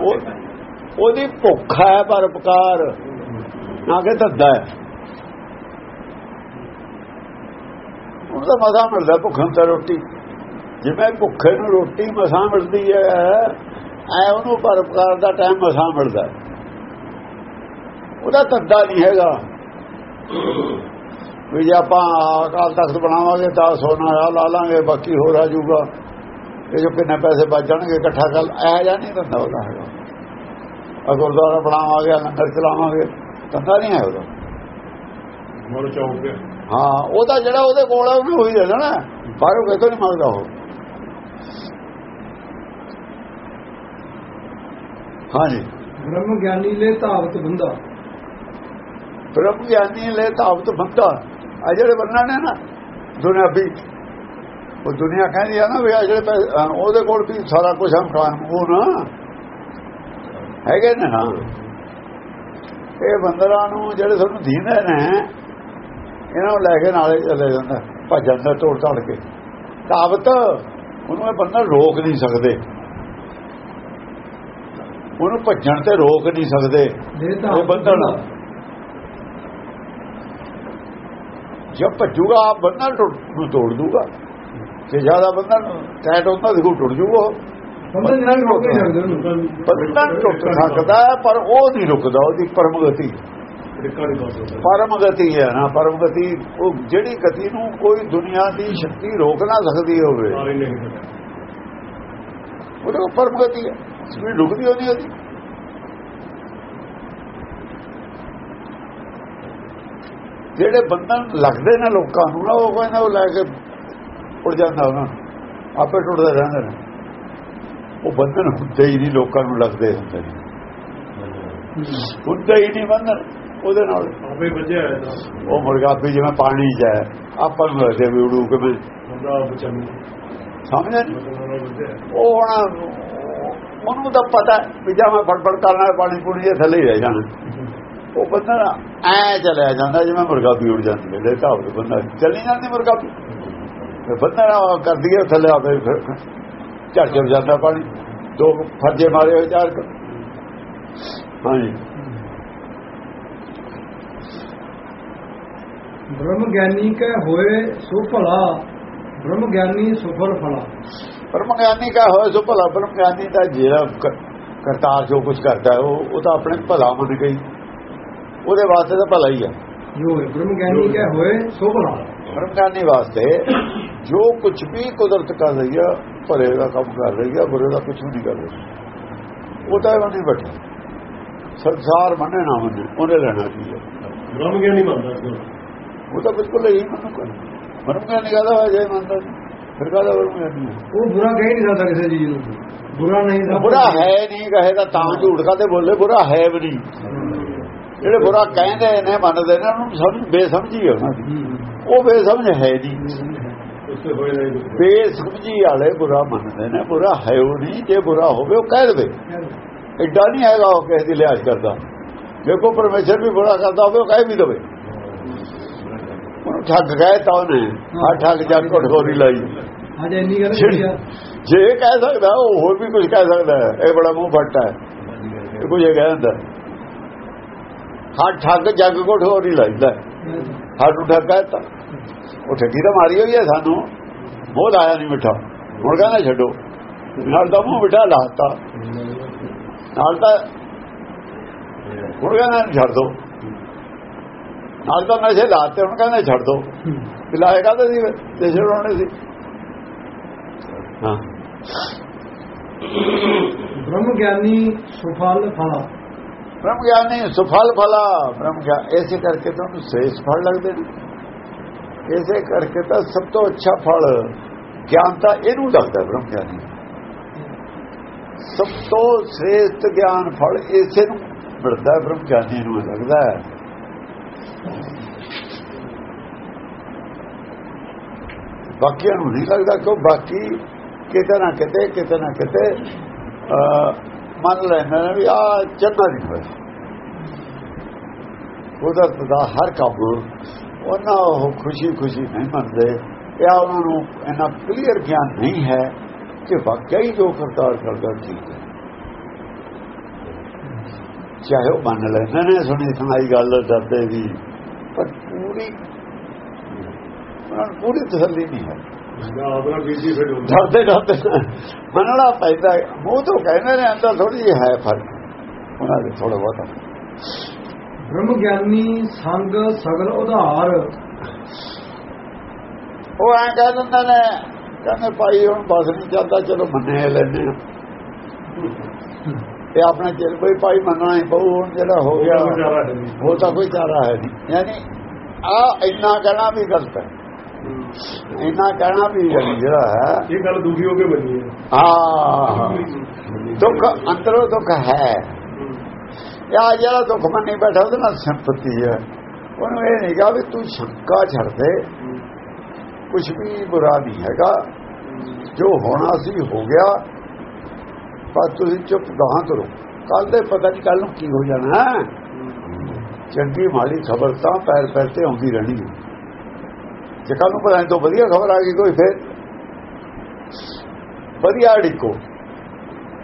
ਉਹ- ਉਹਦੀ ਭੁੱਖ ਹੈ ਪਰਉਪਕਾਰ ਨਾ ਕਿ ਧੰਦਾ ਹੈ। ਉਹਦਾ ਮਜ਼ਾ ਮਿਲਦਾ ਭੁੱਖਾਂ ਤੇ ਰੋਟੀ। ਜਿਵੇਂ ਭੁੱਖੇ ਨੂੰ ਰੋਟੀ ਮਸਾਂ ਮਿਲਦੀ ਹੈ, ਐ ਉਹਨੂੰ ਪਰਉਪਕਾਰ ਦਾ ਟਾਈਮ ਮਸਾਂ ਮਿਲਦਾ। ਉਹਦਾ ਧੰਦਾ ਨਹੀਂ ਹੈਗਾ। ਵੀ ਜੇ ਆਪਾਂ ਅਕਾਲ ਤਖਤ ਬਣਾਵਾਂਗੇ ਤਾਂ ਸੋਨਾ ਆ ਲਾ ਲਾਂਗੇ, ਬਾਕੀ ਹੋਰ ਆ ਜੂਗਾ ਇਹ ਜੋ ਕਿੰਨੇ ਪੈਸੇ ਬਚ ਜਾਣਗੇ ਇਕੱਠਾ ਕਰ ਇਹ ਜਾਂ ਨਹੀਂ ਧੰਦਾ ਉਹਦਾ ਹੈਗਾ। ਆ ਗੁਰਦੁਆਰਾ ਬਣਾਵਾਂਗੇ ਲੰਗਰ ਚਲਾਵਾਂਗੇ। ਧੰਦਾ ਨਹੀਂ ਹੈ ਉਹਦਾ। ਮਨ ਚੌਕ ਹਾਂ ਉਹਦਾ ਜਿਹੜਾ ਉਹਦੇ ਕੋਲ ਹੈ ਉਹਨੂੰ ਹੋਈ ਦੇਣਾ। ਨਾ ਬਾਹਰੋਂ ਕਿਤੋਂ ਨਹੀਂ ਮੰਗਦਾ ਉਹ। ਹਾਂਜੀ। ਬ੍ਰਹਮ ਗਿਆਨੀ ਲੈ ਧਾਵਤ ਬੰਦਾ। ਬ੍ਰਹਮ ਗਿਆਨੀ ਲੈ ਤਾਵਤ ਬੰਦਾ। ਆ ਜਿਹੜੇ ਬੰਨਾ ਨੇ ਨਾ ਦੁਨਿਆਵੀ ਉਹ ਦੁਨੀਆ ਕਹਿੰਦੀ ਆ ਨਾ ਵੀ ਆ ਜਿਹੜੇ ਉਹਦੇ ਕੋਲ ਵੀ ਸਾਰਾ ਕੁਝ ਹਮ ਖਾਨ। ਉਹ ਨਾ ਹੈਗੇ ਨੇ ਹਾਂ। ਇਹ ਬੰਦਰਾਂ ਨੂੰ ਜਿਹੜੇ ਤੁਹਾਨੂੰ ਦੀਂਦੇ ਨੇ ਇਹਨਾਂ ਨੂੰ ਲੈ ਕੇ ਨਾਲੇ ਚਲੇ ਜਾਂਦਾ ਭੱਜਣ ਦਾ ਤੋੜ ਤੜ ਕੇ। ਤਾਵਤ ਉਹਨੂੰ ਇਹ ਬੰਦਾ ਰੋਕ ਨਹੀਂ ਸਕਦੇ। ਉਹਨੂੰ ਭੱਜਣ ਤੇ ਰੋਕ ਨਹੀਂ ਸਕਦੇ। ਇਹ ਬੰਧਨ ਬੰਦਾ ਜਦ ਭੱਜੂਗਾ ਆਪ ਟੁੱਟ- ਨੂੰ ਤੋੜ ਦੂਗਾ। ਜੇ ਜ਼ਿਆਦਾ ਬੰਧਨ ਟੈਟ ਹੁੰਦਾ ਦੇਖੋ ਟੁੱਟ ਜੂਗਾ। ਬੰਦਾ ਟੁੱਟ ਸਕਦਾ ਪਰ ਉਹ ਨਹੀਂ ਰੁਕਦਾ ਉਹਦੀ ਪਰਮਗਤੀ। ਸਕਦਾ ਪਰਮਗਤੀ ਹੈ ਨਾ ਪਰਮਗਤੀ ਉਹ ਜਿਹੜੀ ਗਤੀ ਨੂੰ ਕੋਈ ਦੁਨੀਆ ਦੀ ਸ਼ਕਤੀ ਰੋਕ ਨਾ ਸਕਦੀ ਹੋਵੇ। ਉਹਦੇ ਕੋਲ ਪਰਮਗਤੀ ਹੈ। ਸਪੀਡ ਰੁਕਦੀ ਹੋਣੀ ਉਹਦੀ ਜਿਹੜੇ ਬੰਧਨ ਲੱਗਦੇ ਨੇ ਲੋਕਾਂ ਨੂੰ ਨਾ ਉਹ ਕਹਿੰਦਾ ਉਹ ਲੈ ਕੇ ਉੱਡ ਜਾਂਦਾ ਉਹਨਾਂ। ਆਪੇ ਟੁੱਟਦੇ ਰਹਿੰਦੇ ਨੇ। ਉਹ ਬੰਧਨ ਹੁੰਦੇ ਹੀ ਨਹੀਂ ਲੋਕਾਂ ਨੂੰ ਲੱਗਦੇ ਹੁੰਦੇ ਨੇ। ਹੁੰਦੇ ਹੀ ਨਹੀਂ ਬੰਧਨ। ਉਹਦੇ ਨਾਲ ਆਪੇ ਵੱਜਿਆ ਉਹ ਮੁਰਗਾਪੀ ਜਿਵੇਂ ਪਾਣੀ 'ਚ ਹੈ ਆਪਾਂ ਨੂੰ ਲੱਗਦੇ ਵੀ ਉਡੂ ਕਿਵੇਂ ਹੈ। ਉਹ ਹੁਣ ਉਹਨੂੰ ਤਾਂ ਪਤਾ ਵੀ ਜਾਂ ਮੈਂ ਫੜਫੜ ਕਰਨਾ ਪਾਣੀ ਪੂਣੀ ਦੇ ਥੱਲੇ ਰਹਿ ਜਾਣਾ। ਉਹ ਬੰਦਾ ਐ ਚਲਿਆ ਜਾਂਦਾ ਜਿਵੇਂ ਮੁਰਗਾ ਵੀ ਉੱਡ ਜਾਂਦੀ ਹੈ ਲੈ ਤਾਂ ਬੰਦਾ ਚੱਲੀ ਜਾਂਦੀ ਮੁਰਗਾ ਵੀ ਬੰਦਾ ਕਰਦੀ ਹੈ ਥੱਲੇ ਆਪੇ ਫਿਰ ਝੜ ਝੜ ਜਾਂਦਾ ਪਾਣੀ। ਦੋ ਫਰਜੇ ਮਾਰੇ ਹੋਏ ਚਾਰ। ਹਾਂਜੀ। ਬ੍ਰਹਮ ਗਿਆਨੀ ਕੈ ਹੋਏ ਸੋ ਭਲਾ ਬ੍ਰਹਮ ਗਿਆਨੀ ਸੁਫਲ ਫਲਾ। ਪਰਮ ਗਿਆਨੀ ਕਾ ਹੋਏ ਸੋ ਭਲਾ ਪਰਮ ਗਿਆਨੀ ਦਾ ਜਿਹੜਾ ਕਰਤਾਰ ਜੋ ਕੁਝ ਕਰਦਾ ਉਹ ਉਹ ਤਾਂ ਆਪਣੇ ਭਲਾ ਮੰਨ ਗਈ ਉਹਦੇ ਵਾਸਤੇ ਤਾਂ ਭਲਾ ਹੀ ਹੈ ਜੋ ਬ੍ਰਹਮ ਗਿਆਨੀ ਕੈ ਹੋਏ ਸੋ ਭਲਾ। ਪਰਮ ਗਿਆਨੀ ਵਾਸਤੇ ਜੋ ਕੁਝ ਵੀ ਕੁਦਰਤ ਕਰ ਰਹੀ ਹੈ ਭਲੇ ਦਾ ਕੰਮ ਕਰ ਰਹੀ ਹੈ ਬੁਰੇ ਦਾ ਕੁਝ ਵੀ ਨਹੀਂ ਕਰ ਰਹੀ। ਉਹ ਤਾਂ ਉਹ ਨਹੀਂ ਬੈਠਾ ਸੰਸਾਰ ਮੰਨੇ ਨਾ ਉਹਨੇ ਰਹਿਣਾ ਚਾਹੀਏ ਬ੍ਰਹਮ ਗਿਆਨੀ ਮੰਨਦਾ ਸੀ। ਉਹ ਤਾਂ ਬਿਲਕੁਲ ਇਹੀ ਮੰਨੂ ਕਰ ਪਰਮ ਗਿਆਨੀ ਕਹਦਾ ਹੋਇਆ ਜੇ ਮੰਨਦਾ ਨਹੀਂ। ਫਿਰ ਕਹਦਾ ਪਰਮ ਗਿਆਨੀ ਹੈ। ਉਹ ਬੁਰਾ ਕਹਿ ਨਹੀਂ ਸਕਦਾ ਕਿਸੇ ਚੀਜ਼ ਨੂੰ। ਬੁਰਾ ਨਹੀਂ ਬੁਰਾ ਹੈ ਨਹੀਂ ਕਹੇ ਤਾਂ ਤਾਂ ਝੂਠ ਕਾਤੇ ਬੋਲੇ ਬੁਰਾ ਹੈ ਵੀ ਨਹੀਂ। ਜਿਹੜੇ ਬੁਰਾ ਕਹਿੰਦੇ ਨੇ ਮੰਨਦੇ ਨੇ ਉਹਨਾਂ ਨੂੰ ਸਮਝ ਬੇਸਮਝੀ ਹੈ ਹੂੰ। ਉਹ ਬੇਸਮਝ ਹੈ ਨਹੀਂ। ਨਹੀਂ ਕੁਝ ਬੇਸਮਝੀ ਵਾਲੇ ਬੁਰਾ ਮੰਨਦੇ ਨੇ ਬੁਰਾ ਹੈ ਉਹ ਨਹੀਂ ਜੇ ਬੁਰਾ ਹੋਵੇ ਉਹ ਕਹਿ ਦੇਵੇ। ਐਡਾ ਨਹੀਂ ਹੈਗਾ ਉਹ ਕਿਸੇ ਦੀ ਲਿਹਾਜ਼ ਕਰਦਾ। ਦੇਖੋ ਪਰਮੇਸ਼ਰ ਵੀ ਬੁਰਾ ਕਰਦਾ ਹੋਵੇ ਉਹ ਕਹਿ ਵੀ ਦੇਵੇ। ਉਹਨੂੰ ਠੱਗ ਗਏ ਤਾਂ ਉਹਨੇ। ਆ ਠੱਗ ਜਾ ਕੇ ਘੋੜੀ ਲਾਈ। ਅੱਜ ਇੰਨੀ ਗੱਲ ਹੋਈ ਆ। ਜੇ ਕਹਿ ਸਕਦਾ ਉਹ ਹੋਰ ਵੀ ਕੁਝ ਕਹਿ ਸਕਦਾ। ਇਹ ਬੜਾ ਮੂੰਹ ਫੱਟਾ ਹੈ। ਕੁਝ ਇਹ ਕਹਿ ਹੁੰਦਾ ਹਾਂ। ਠੱਗ ਜੱਗ ਕੋਠ ਹੋਰ ਹੀ ਲਾਈਦਾ ਸਾਨੂੰ ਠੱਗ ਕਹਿਤਾ ਉਹ ਠੱਗੀ ਤਾਂ ਮਾਰੀ ਹੋਈ ਹੈ ਸਾਨੂੰ। ਮੋਹ ਆਇਆ ਨਹੀਂ ਮਿੱਠਾ। ਹੁਣ ਕਹਿੰਦਾ ਛੱਡੋ। ਨਾਲ ਤਾਂ ਮੂੰਹ ਮਿੱਠਾ ਲਾਤਾ ਨਾਲ ਤਾਂ ਹੁਣ ਕਹਿੰਦਾ ਛੱਡ ਦੋ। ਨਾਲ ਤਾਂ ਨਸ਼ੇ ਲਾਤੇ ਹੁਣ ਕਹਿੰਦਾ ਛੱਡ ਦੋ। ਪਿਲਾਏ ਕਾਹਦੇ ਸੀ ਤੇ ਛਡਾਉਣੇ ਸੀ। ਹਾਂ। ਬ੍ਰਹਮ ਗਿਆਨੀ ਸੁਫਲ ਫਲਾ। ਬ੍ਰਹਮ ਗਿਆਨੀ ਸੁਫਲ ਫਲਾ। ਬ੍ਰਹਮ ਗਿਆਨ ਐਸੇ ਕਰਕੇ ਤਾਂ ਉਹਨੂੰ ਸ੍ਰੇਸ਼ਟ ਫਲ ਲੱਗਦੇ ਨੇ। ਐਸੇ ਕਰਕੇ ਤਾਂ ਸਭ ਤੋਂ ਅੱਛਾ ਫਲ ਗਿਆਨ ਤਾਂ ਇਹਨੂੰ ਲੱਗਦਾ ਬ੍ਰਹਮ ਗਿਆਨੀ ਸਭ ਤੋਂ ਸ੍ਰੇਸ਼ਟ ਗਿਆਨ ਫਲ ਇਸੇ ਨੂੰ ਮਿਲਦਾ ਬ੍ਰਹਮ ਗਿਆਨੀ ਨੂੰ ਲੱਗਦਾ ਹੈ। ਬਾਕੀਆਂ ਨੂੰ ਨਹੀਂ ਲੱਗਦਾ ਕਿ ਬਾਕੀ ਕਿਤੇ ਨਾ ਕਿਤੇ ਕਿਤੇ ਨਾ ਕਿਤੇ ਮੰਨ ਲੈਂਦੇ ਨੇ ਵੀ ਆ ਚੰਗਾ ਨਹੀਂ ਹੋਇਆ। ਕੁਦਰਤ ਦਾ ਹਰ ਕੰਮ ਉਹਨਾਂ ਉਹ ਖੁਸ਼ੀ ਖੁਸ਼ੀ ਨਹੀਂ ਮੰਨਦੇ। ਇਹ ਉਹਨਾਂ ਨੂੰ ਇਹਨਾਂ ਕਲੀਅਰ ਗਿਆਨ ਨਹੀਂ ਹੈ ਕਿ ਵਾਕਈ ਜੋ ਕਰਤਾਰ ਕਰਦਾ ਠੀਕ ਹੈ। ਚਾਹੇ ਉਹ ਮੰਨ ਲੈਂਦੇ ਨੇ, ਸੁਣੀ ਸੁਣਾਈ ਗੱਲ ਡਰਦੇ ਵੀ ਪਰ ਪੂਰੀ ਪੂਰੀ ਤਸੱਲੀ ਨਹੀਂ ਹੈ। ਡਰਦੇ ਡਰਦੇ। ਮੰਨਣਾ ਪੈਂਦਾ ਹੈ। ਮੂੰਹ ਤੋਂ ਕਹਿੰਦੇ ਨੇ ਅੰਦਰ ਥੋੜੀ ਜਿਹੀ ਹੈ ਫ਼ਰਕ। ਉਹਨਾਂ ਦੇ ਥੋੜਾ ਬਹੁਤਾ ਬ੍ਰਹਮ ਗਿਆਨੀ ਸੰਗ ਸਗਲ ਉਧਾਰ। ਉਹ ਐਂ ਕਹਿ ਦਿੰਦੇ ਨੇ ਕਹਿੰਦੇ ਭਾਈ ਹੁਣ ਬਸ ਨਹੀਂ ਚੱਲਦਾ ਚਲੋ ਮੰਨੇ ਲੈਨੇ ਆ ਇਹ ਆਪਣੇ ਚਿਰ ਕੋਈ ਭਾਈ ਮੰਨਣਾ ਹੀ ਪਊ ਹੁਣ ਜਿਹੜਾ ਹੋ ਗਿਆ। ਉਹ ਤਾਂ ਕੋਈ ਚਾਰਾ ਹੈ ਨਹੀਂ। ਯਾਨੀ ਆ ਇੰਨਾ ਕਹਿਣਾ ਵੀ ਗਲਤ ਹੈ। ਇੰਨਾ ਕਹਿਣਾ ਵੀ ਜਿਹੜਾ ਹੈ। ਇਹ ਗੱਲ ਦੁਖੀ ਹੋ ਕੇ ਬਣੀ ਹੈ। ਹਾਂ। ਦੁੱਖ ਅੰਦਰੋਂ ਦੁੱਖ ਹੈ। ਯਾ ਜਿਹੜਾ ਦੁੱਖ ਮੰਨੀ ਬੈਠਾ ਉਹਦੇ ਨਾਲ ਸਿੰਪਤੀ ਹੈ। ਉਹਨੂੰ ਇਹ ਨਹੀਂ ਵੀ ਤੂੰ ਸ਼ੰਕਾ ਛੱਡ ਦੇ। ਕੁਝ ਵੀ ਬੁਰਾ ਨਹੀਂ ਹੈਗਾ। ਜੋ ਹੋਣਾ ਸੀ ਹੋ ਗਿਆ। ਪਰ ਤੁਸੀਂ ਚੁੱਪ ਗਾਹਾਂ ਕਰੋ ਕੱਲ ਦੇ ਪਤਾ ਨਹੀਂ ਕੱਲ ਨੂੰ ਕੀ ਹੋ ਜਾਣਾ। ਹੈ। ਚੰਗੀ ਮਾੜੀ ਖਬਰ ਤਾਂ ਪੈਰ ਪੈਰ ਤੇ ਆਉਂਦੀ ਰਹਿਣੀ ਹੈ। ਜੇ ਕੱਲ ਨੂੰ ਪਤਾ ਨਹੀਂ ਤੋਂ ਵਧੀਆ ਖਬਰ ਆ ਗਈ ਕੋਈ ਫਿਰ। ਵਧੀਆ ਢਿੱਕੋ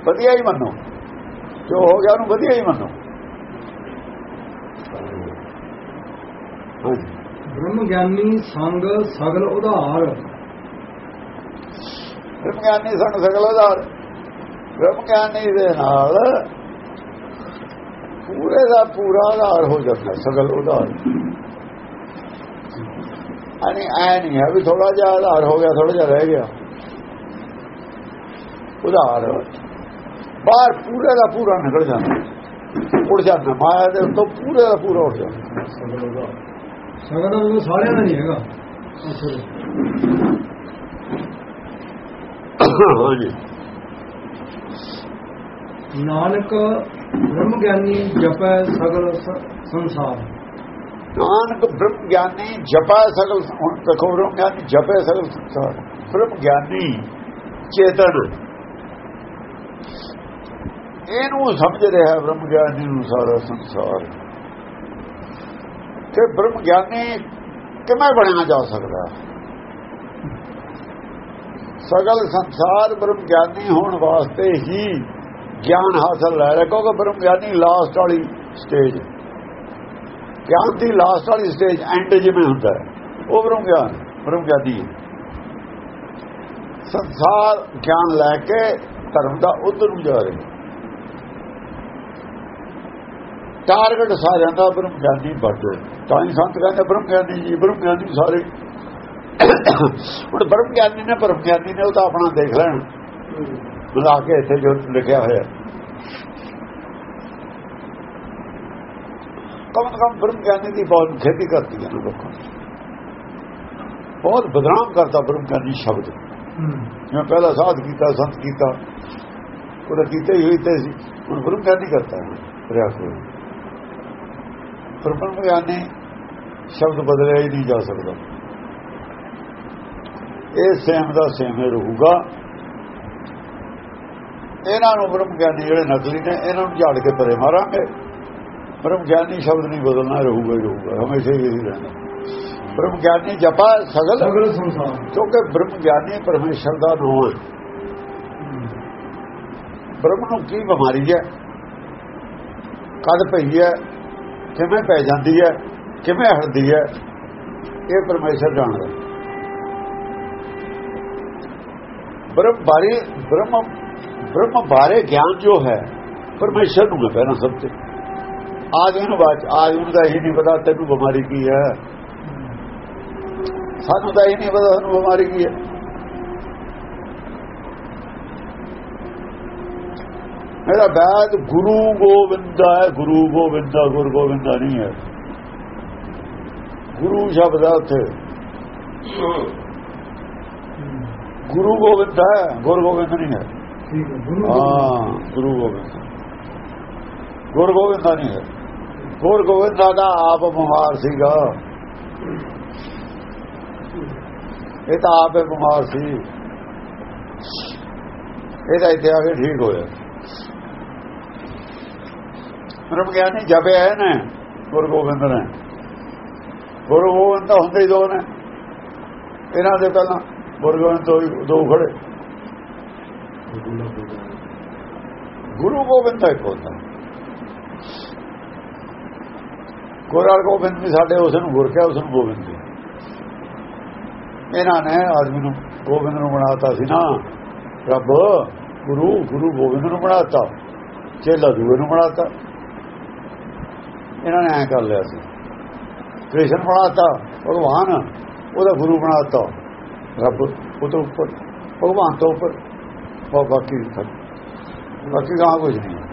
ਵਧੀਆ ਹੀ ਮੰਨੋ। ਜੋ ਹੋ ਗਿਆ ਉਹਨੂੰ ਵਧੀਆ ਹੀ ਮੰਨੋ। ਬ੍ਰਹਮ ਗਿਆਨੀ ਸੰਗ ਸਗਲ ਉਧਾਰ। ਬ੍ਰਹਮ ਗਿਆਨੀ ਸਾਨੂੰ ਸਗਲ ਉਧਾਰ। ਬ੍ਰਹਮ ਗਿਆਨੀ ਦੇ ਨਾਲ ਪੂਰੇ ਦਾ ਪੂਰਾ ਆਧਾਰ ਹੋ ਜਾਂਦਾ ਸਗਲ ਉਧਾਰ। ਅਨੇ ਐ ਨਹੀਂ ਹੈ ਵੀ ਥੋੜਾ ਜਿਹਾ ਆਧਾਰ ਹੋ ਗਿਆ ਥੋੜਾ ਜਿਹਾ ਰਹਿ ਗਿਆ। ਉਧਾਰ। ਬਾਹਰ ਪੂਰੇ ਦਾ ਪੂਰਾ ਨਿਕਲ ਜਾਂਦਾ। ਉੜ ਜਾਂਦਾ। ਮਾਇਆ ਦੇ ਉੱਤੋਂ ਪੂਰੇ ਦਾ ਪੂਰਾ ਉੱਡ ਜਾਂਦਾ। ਸਗਲ ਦਾ ਸਾਰਿਆਂ ਦਾ ਨਹੀਂ ਹੈਗਾ। ਹਾਂਜੀ ਨਾਨਕ ਬ੍ਰਹਮ ਗਿਆਨੀ ਜਪੈ ਸਗਲ ਸੰਸਾਰ। ਨਾਨਕ ਬ੍ਰਹਮ ਗਿਆਨੀ ਜਪਾ ਸਗਲ ਹੁਣ ਦੇਖੋ ਬ੍ਰਹਮ ਗਿਆਨੀ, ਜਪੇ ਸਗਲ ਸੰਸਾਰ। ਬ੍ਰਹਮ ਗਿਆਨੀ ਚੇਤਨ। ਇਹਨੂੰ ਸਮਝ ਰਿਹਾ ਬ੍ਰਹਮ ਗਿਆਨੀ ਨੂੰ ਸਾਰਾ ਸੰਸਾਰ। ਤੇ ਬ੍ਰਹਮ ਗਿਆਨੀ ਕਿਵੇਂ ਬਣਿਆ ਜਾ ਸਕਦਾ? ਸਗਲ ਸੰਸਾਰ ਬ੍ਰਹਮ ਗਿਆਨੀ ਹੋਣ ਵਾਸਤੇ ਹੀ ਗਿਆਨ ਹਾਸਲ ਲੈ ਰਿਹਾ, ਕਿਉਂਕਿ ਬ੍ਰਹਮ ਗਿਆਨੀ ਲਾਸਟ ਵਾਲੀ ਸਟੇਜ ਗਿਆਨ ਦੀ ਲਾਸਟ ਵਾਲੀ ਸਟੇਜ ਐਂਡ ਜਿਵੇਂ ਹੁੰਦਾ ਉਹ ਬ੍ਰਹਮ ਗਿਆਨ ਬ੍ਰਹਮ ਗਿਆਨੀ ਸੰਸਾਰ ਗਿਆਨ ਲੈ ਕੇ ਧਰਮ ਦਾ ਉਧਰ ਨੂੰ ਜਾ ਰਿਹਾ ਟਾਰਗੇਟ ਸਾਰਿਆਂ ਦਾ ਬ੍ਰਹਮ ਗਿਆਨੀ ਵੱਡੇ ਤਾਂ ਹੀ ਸੰਤ ਕਹਿੰਦੇ ਬ੍ਰਹਮ ਗਿਆਨੀ ਜੀ ਬ੍ਰਹਮ ਗਿਆਨੀ ਸਾਰੇ। ਹੁਣ ਬ੍ਰਹਮ ਗਿਆਨੀ ਨੇ ਬ੍ਰਹਮ ਗਿਆਨੀ ਨੇ, ਉਹ ਤਾਂ ਆਪਣਾ ਦੇਖ ਲੈਣ। ਬੁਲਾ ਕੇ ਇੱਥੇ ਜੋ ਲਿਖਿਆ ਹੋਇਆ। ਕਮ ਤੋਂ ਕਮ ਬ੍ਰਹਮ ਗਿਆਨੀ ਦੀ ਬਹੁਤ ਖੇਤੀ ਕਰਦੀ ਹੈ ਲੋਕਾਂ ਬਹੁਤ ਬਦਨਾਮ ਕਰਤਾ ਬ੍ਰਹਮ ਗਿਆਨੀ ਸ਼ਬਦ। ਜਿਵੇਂ ਪਹਿਲਾਂ ਸਾਧ ਕੀਤਾ, ਸੰਤ ਕੀਤਾ, ਉਹਦਾ ਕੀਤਾ ਹੀ ਹੋਈ ਤੇ ਸੀ। ਹੁਣ ਬ੍ਰਹਮ ਗਿਆਨੀ ਕਰਤਾ ਹੈ ਰਿਆ ਕੋਈ। ਪਰ ਬ੍ਰਹਮ ਗਿਆਨੀ ਸ਼ਬਦ ਬਦਲਿਆ ਹੀ ਨਹੀਂ ਜਾ ਸਕਦਾ। ਇਹ ਸੇਮ ਦਾ ਸੇਮ ਹੀ ਰਹੂਗਾ। ਇਹਨਾਂ ਨੂੰ ਬ੍ਰਹਮ ਗਿਆਨੀ ਜਿਹੜੇ ਨਕਲੀ ਨੇ, ਇਹਨਾਂ ਨੂੰ ਝਾੜ ਕੇ ਪਰੇ ਮਾਰਾਂਗੇ। ਬ੍ਰਹਮ ਗਿਆਨੀ ਸ਼ਬਦ ਨਹੀਂ ਬਦਲਣਾ ਰਹੂਗਾ ਹੀ ਰਹੂਗਾ ਹਮੇਸ਼ਾ ਹੀ ਰਹਿਣਾ। ਬ੍ਰਹਮ ਗਿਆਨੀ ਜਪਾ ਸਗਲ। ਸਗਲ ਸੰਸਾਰ। ਕਿਉਂਕਿ ਬ੍ਰਹਮ ਗਿਆਨੀ ਪਰਮੇਸ਼ਰ ਦਾ ਨਾਮ ਹੈ। ਬ੍ਰਹਮ ਨੂੰ ਕੀ ਬਿਮਾਰੀ ਹੈ? ਕਦ ਪਈ ਹੈ? ਕਿਵੇਂ ਪੈ ਜਾਂਦੀ ਹੈ? ਕਿਵੇਂ ਹਟਦੀ ਹੈ? ਇਹ ਪਰਮੇਸ਼ਰ ਜਾਣਦਾ ਬ੍ਰਹਮ ਬਾਰੇ ਬ੍ਰਹਮ ਬ੍ਰਹਮ ਬਾਰੇ ਗਿਆਨ ਜੋ ਹੈ ਪਰਮੇਸ਼ਰ ਨੂੰ ਹੈ ਪਹਿਲਾਂ ਸਭ ਤੋਂ। ਆਦਮੀ ਨੂੰ ਬਾਅਦ ਆਦਮੀ ਨੂੰ ਤਾਂ ਇਹ ਨਹੀਂ ਪਤਾ ਤੈਨੂੰ ਬਿਮਾਰੀ ਕੀ ਹੈ। ਸਾਨੂੰ ਤਾਂ ਇਹ ਨਹੀਂ ਪਤਾ ਸਾਨੂੰ ਬਿਮਾਰੀ ਕੀ ਹੈ। ਮੇਰਾ ਬਾਤ ਗੁਰੂ ਗੋਬਿੰਦਾ ਹੈ ਗੁਰੂ ਗੋਬਿੰਦਾ ਗੁਰੂ ਗੋਬਿੰਦਾ ਨਹੀਂ ਹੈ। ਗੁਰੂ ਸ਼ਬਦ ਹੈ ਉੱਥੇ। ਗੁਰੂ ਗੋਬਿੰਦ ਹੈ ਗੁਰੂ ਗੋਬਿੰਦ ਨਹੀਂ ਹੈ। ਠੀਕ ਹੈ ਗੁਰੂ ਹਾਂ ਗੁਰੂ ਗੋਬਿੰਦ। ਗੁਰੂ ਗੋਬਿੰਦ ਨਹੀਂ ਹੈ। ਗੁਰੂ ਗੋਬਿੰਦ ਦਾ ਆਪ ਬਿਮਾਰ ਸੀਗਾ। ਇਹ ਤਾਂ ਆਪੇ ਬਿਮਾਰ ਸੀ। ਇਹਦਾ ਇੱਥੇ ਆ ਕੇ ਠੀਕ ਹੋਇਆ। ਬ੍ਰਹਮ ਗਿਆਨੀ ਜਪੇ ਹੈ ਨਾ ਗੁਰੂ ਗੋਬਿੰਦ ਨੇ। ਗੁਰੂ ਗੋਬਿੰਦ ਤਾਂ ਹੁੰਦੇ ਹੀ ਦੋ ਨੇ। ਇਹਨਾਂ ਦੇ ਪਹਿਲਾਂ ਗੁਰੂ ਗੋਬਿੰਦ ਤੋਂ ਹੀ ਦੋ ਖੜੇ। ਗੁਰੂ ਗੋਬਿੰਦ ਤਾਂ ਇੱਕ ਹੁੰਦਾ। ਗੁਰੂ ਗੋਬਿੰਦ ਵੀ ਸਾਡੇ ਉਸ ਨੂੰ ਗੁਰ ਕਿਹਾ ਉਸ ਨੂੰ ਗੋਬਿੰਦ ਜੀ। ਇਹਨਾਂ ਨੇ ਆਦਮੀ ਨੂੰ ਗੋਬਿੰਦ ਨੂੰ ਬਣਾਤਾ ਸੀ ਨਾ। ਰੱਬ, ਗੁਰੂ ਗੁਰੂ ਗੋਬਿੰਦ ਨੂੰ ਬਣਾਤਾ। ਚੇਲਾ ਦੂਏ ਨੂੰ ਬਣਾਤਾ। ਇਹਨਾਂ ਨੇ ਐ ਕਰ ਲਿਆ ਸੀ। ਕ੍ਰਿਸ਼ਨ ਬਣਾਤਾ, ਭਗਵਾਨ ਉਹਦਾ ਗੁਰੂ ਬਣਾਤਾ। ਰੱਬ ਉਹ ਤੋਂ ਉੱਪਰ, ਭਗਵਾਨ ਤੋਂ ਉੱਪਰ। ਬਾਕੀ ਬਾਕੀ ਗਾਂ ਕੁਝ ਨਹੀਂ।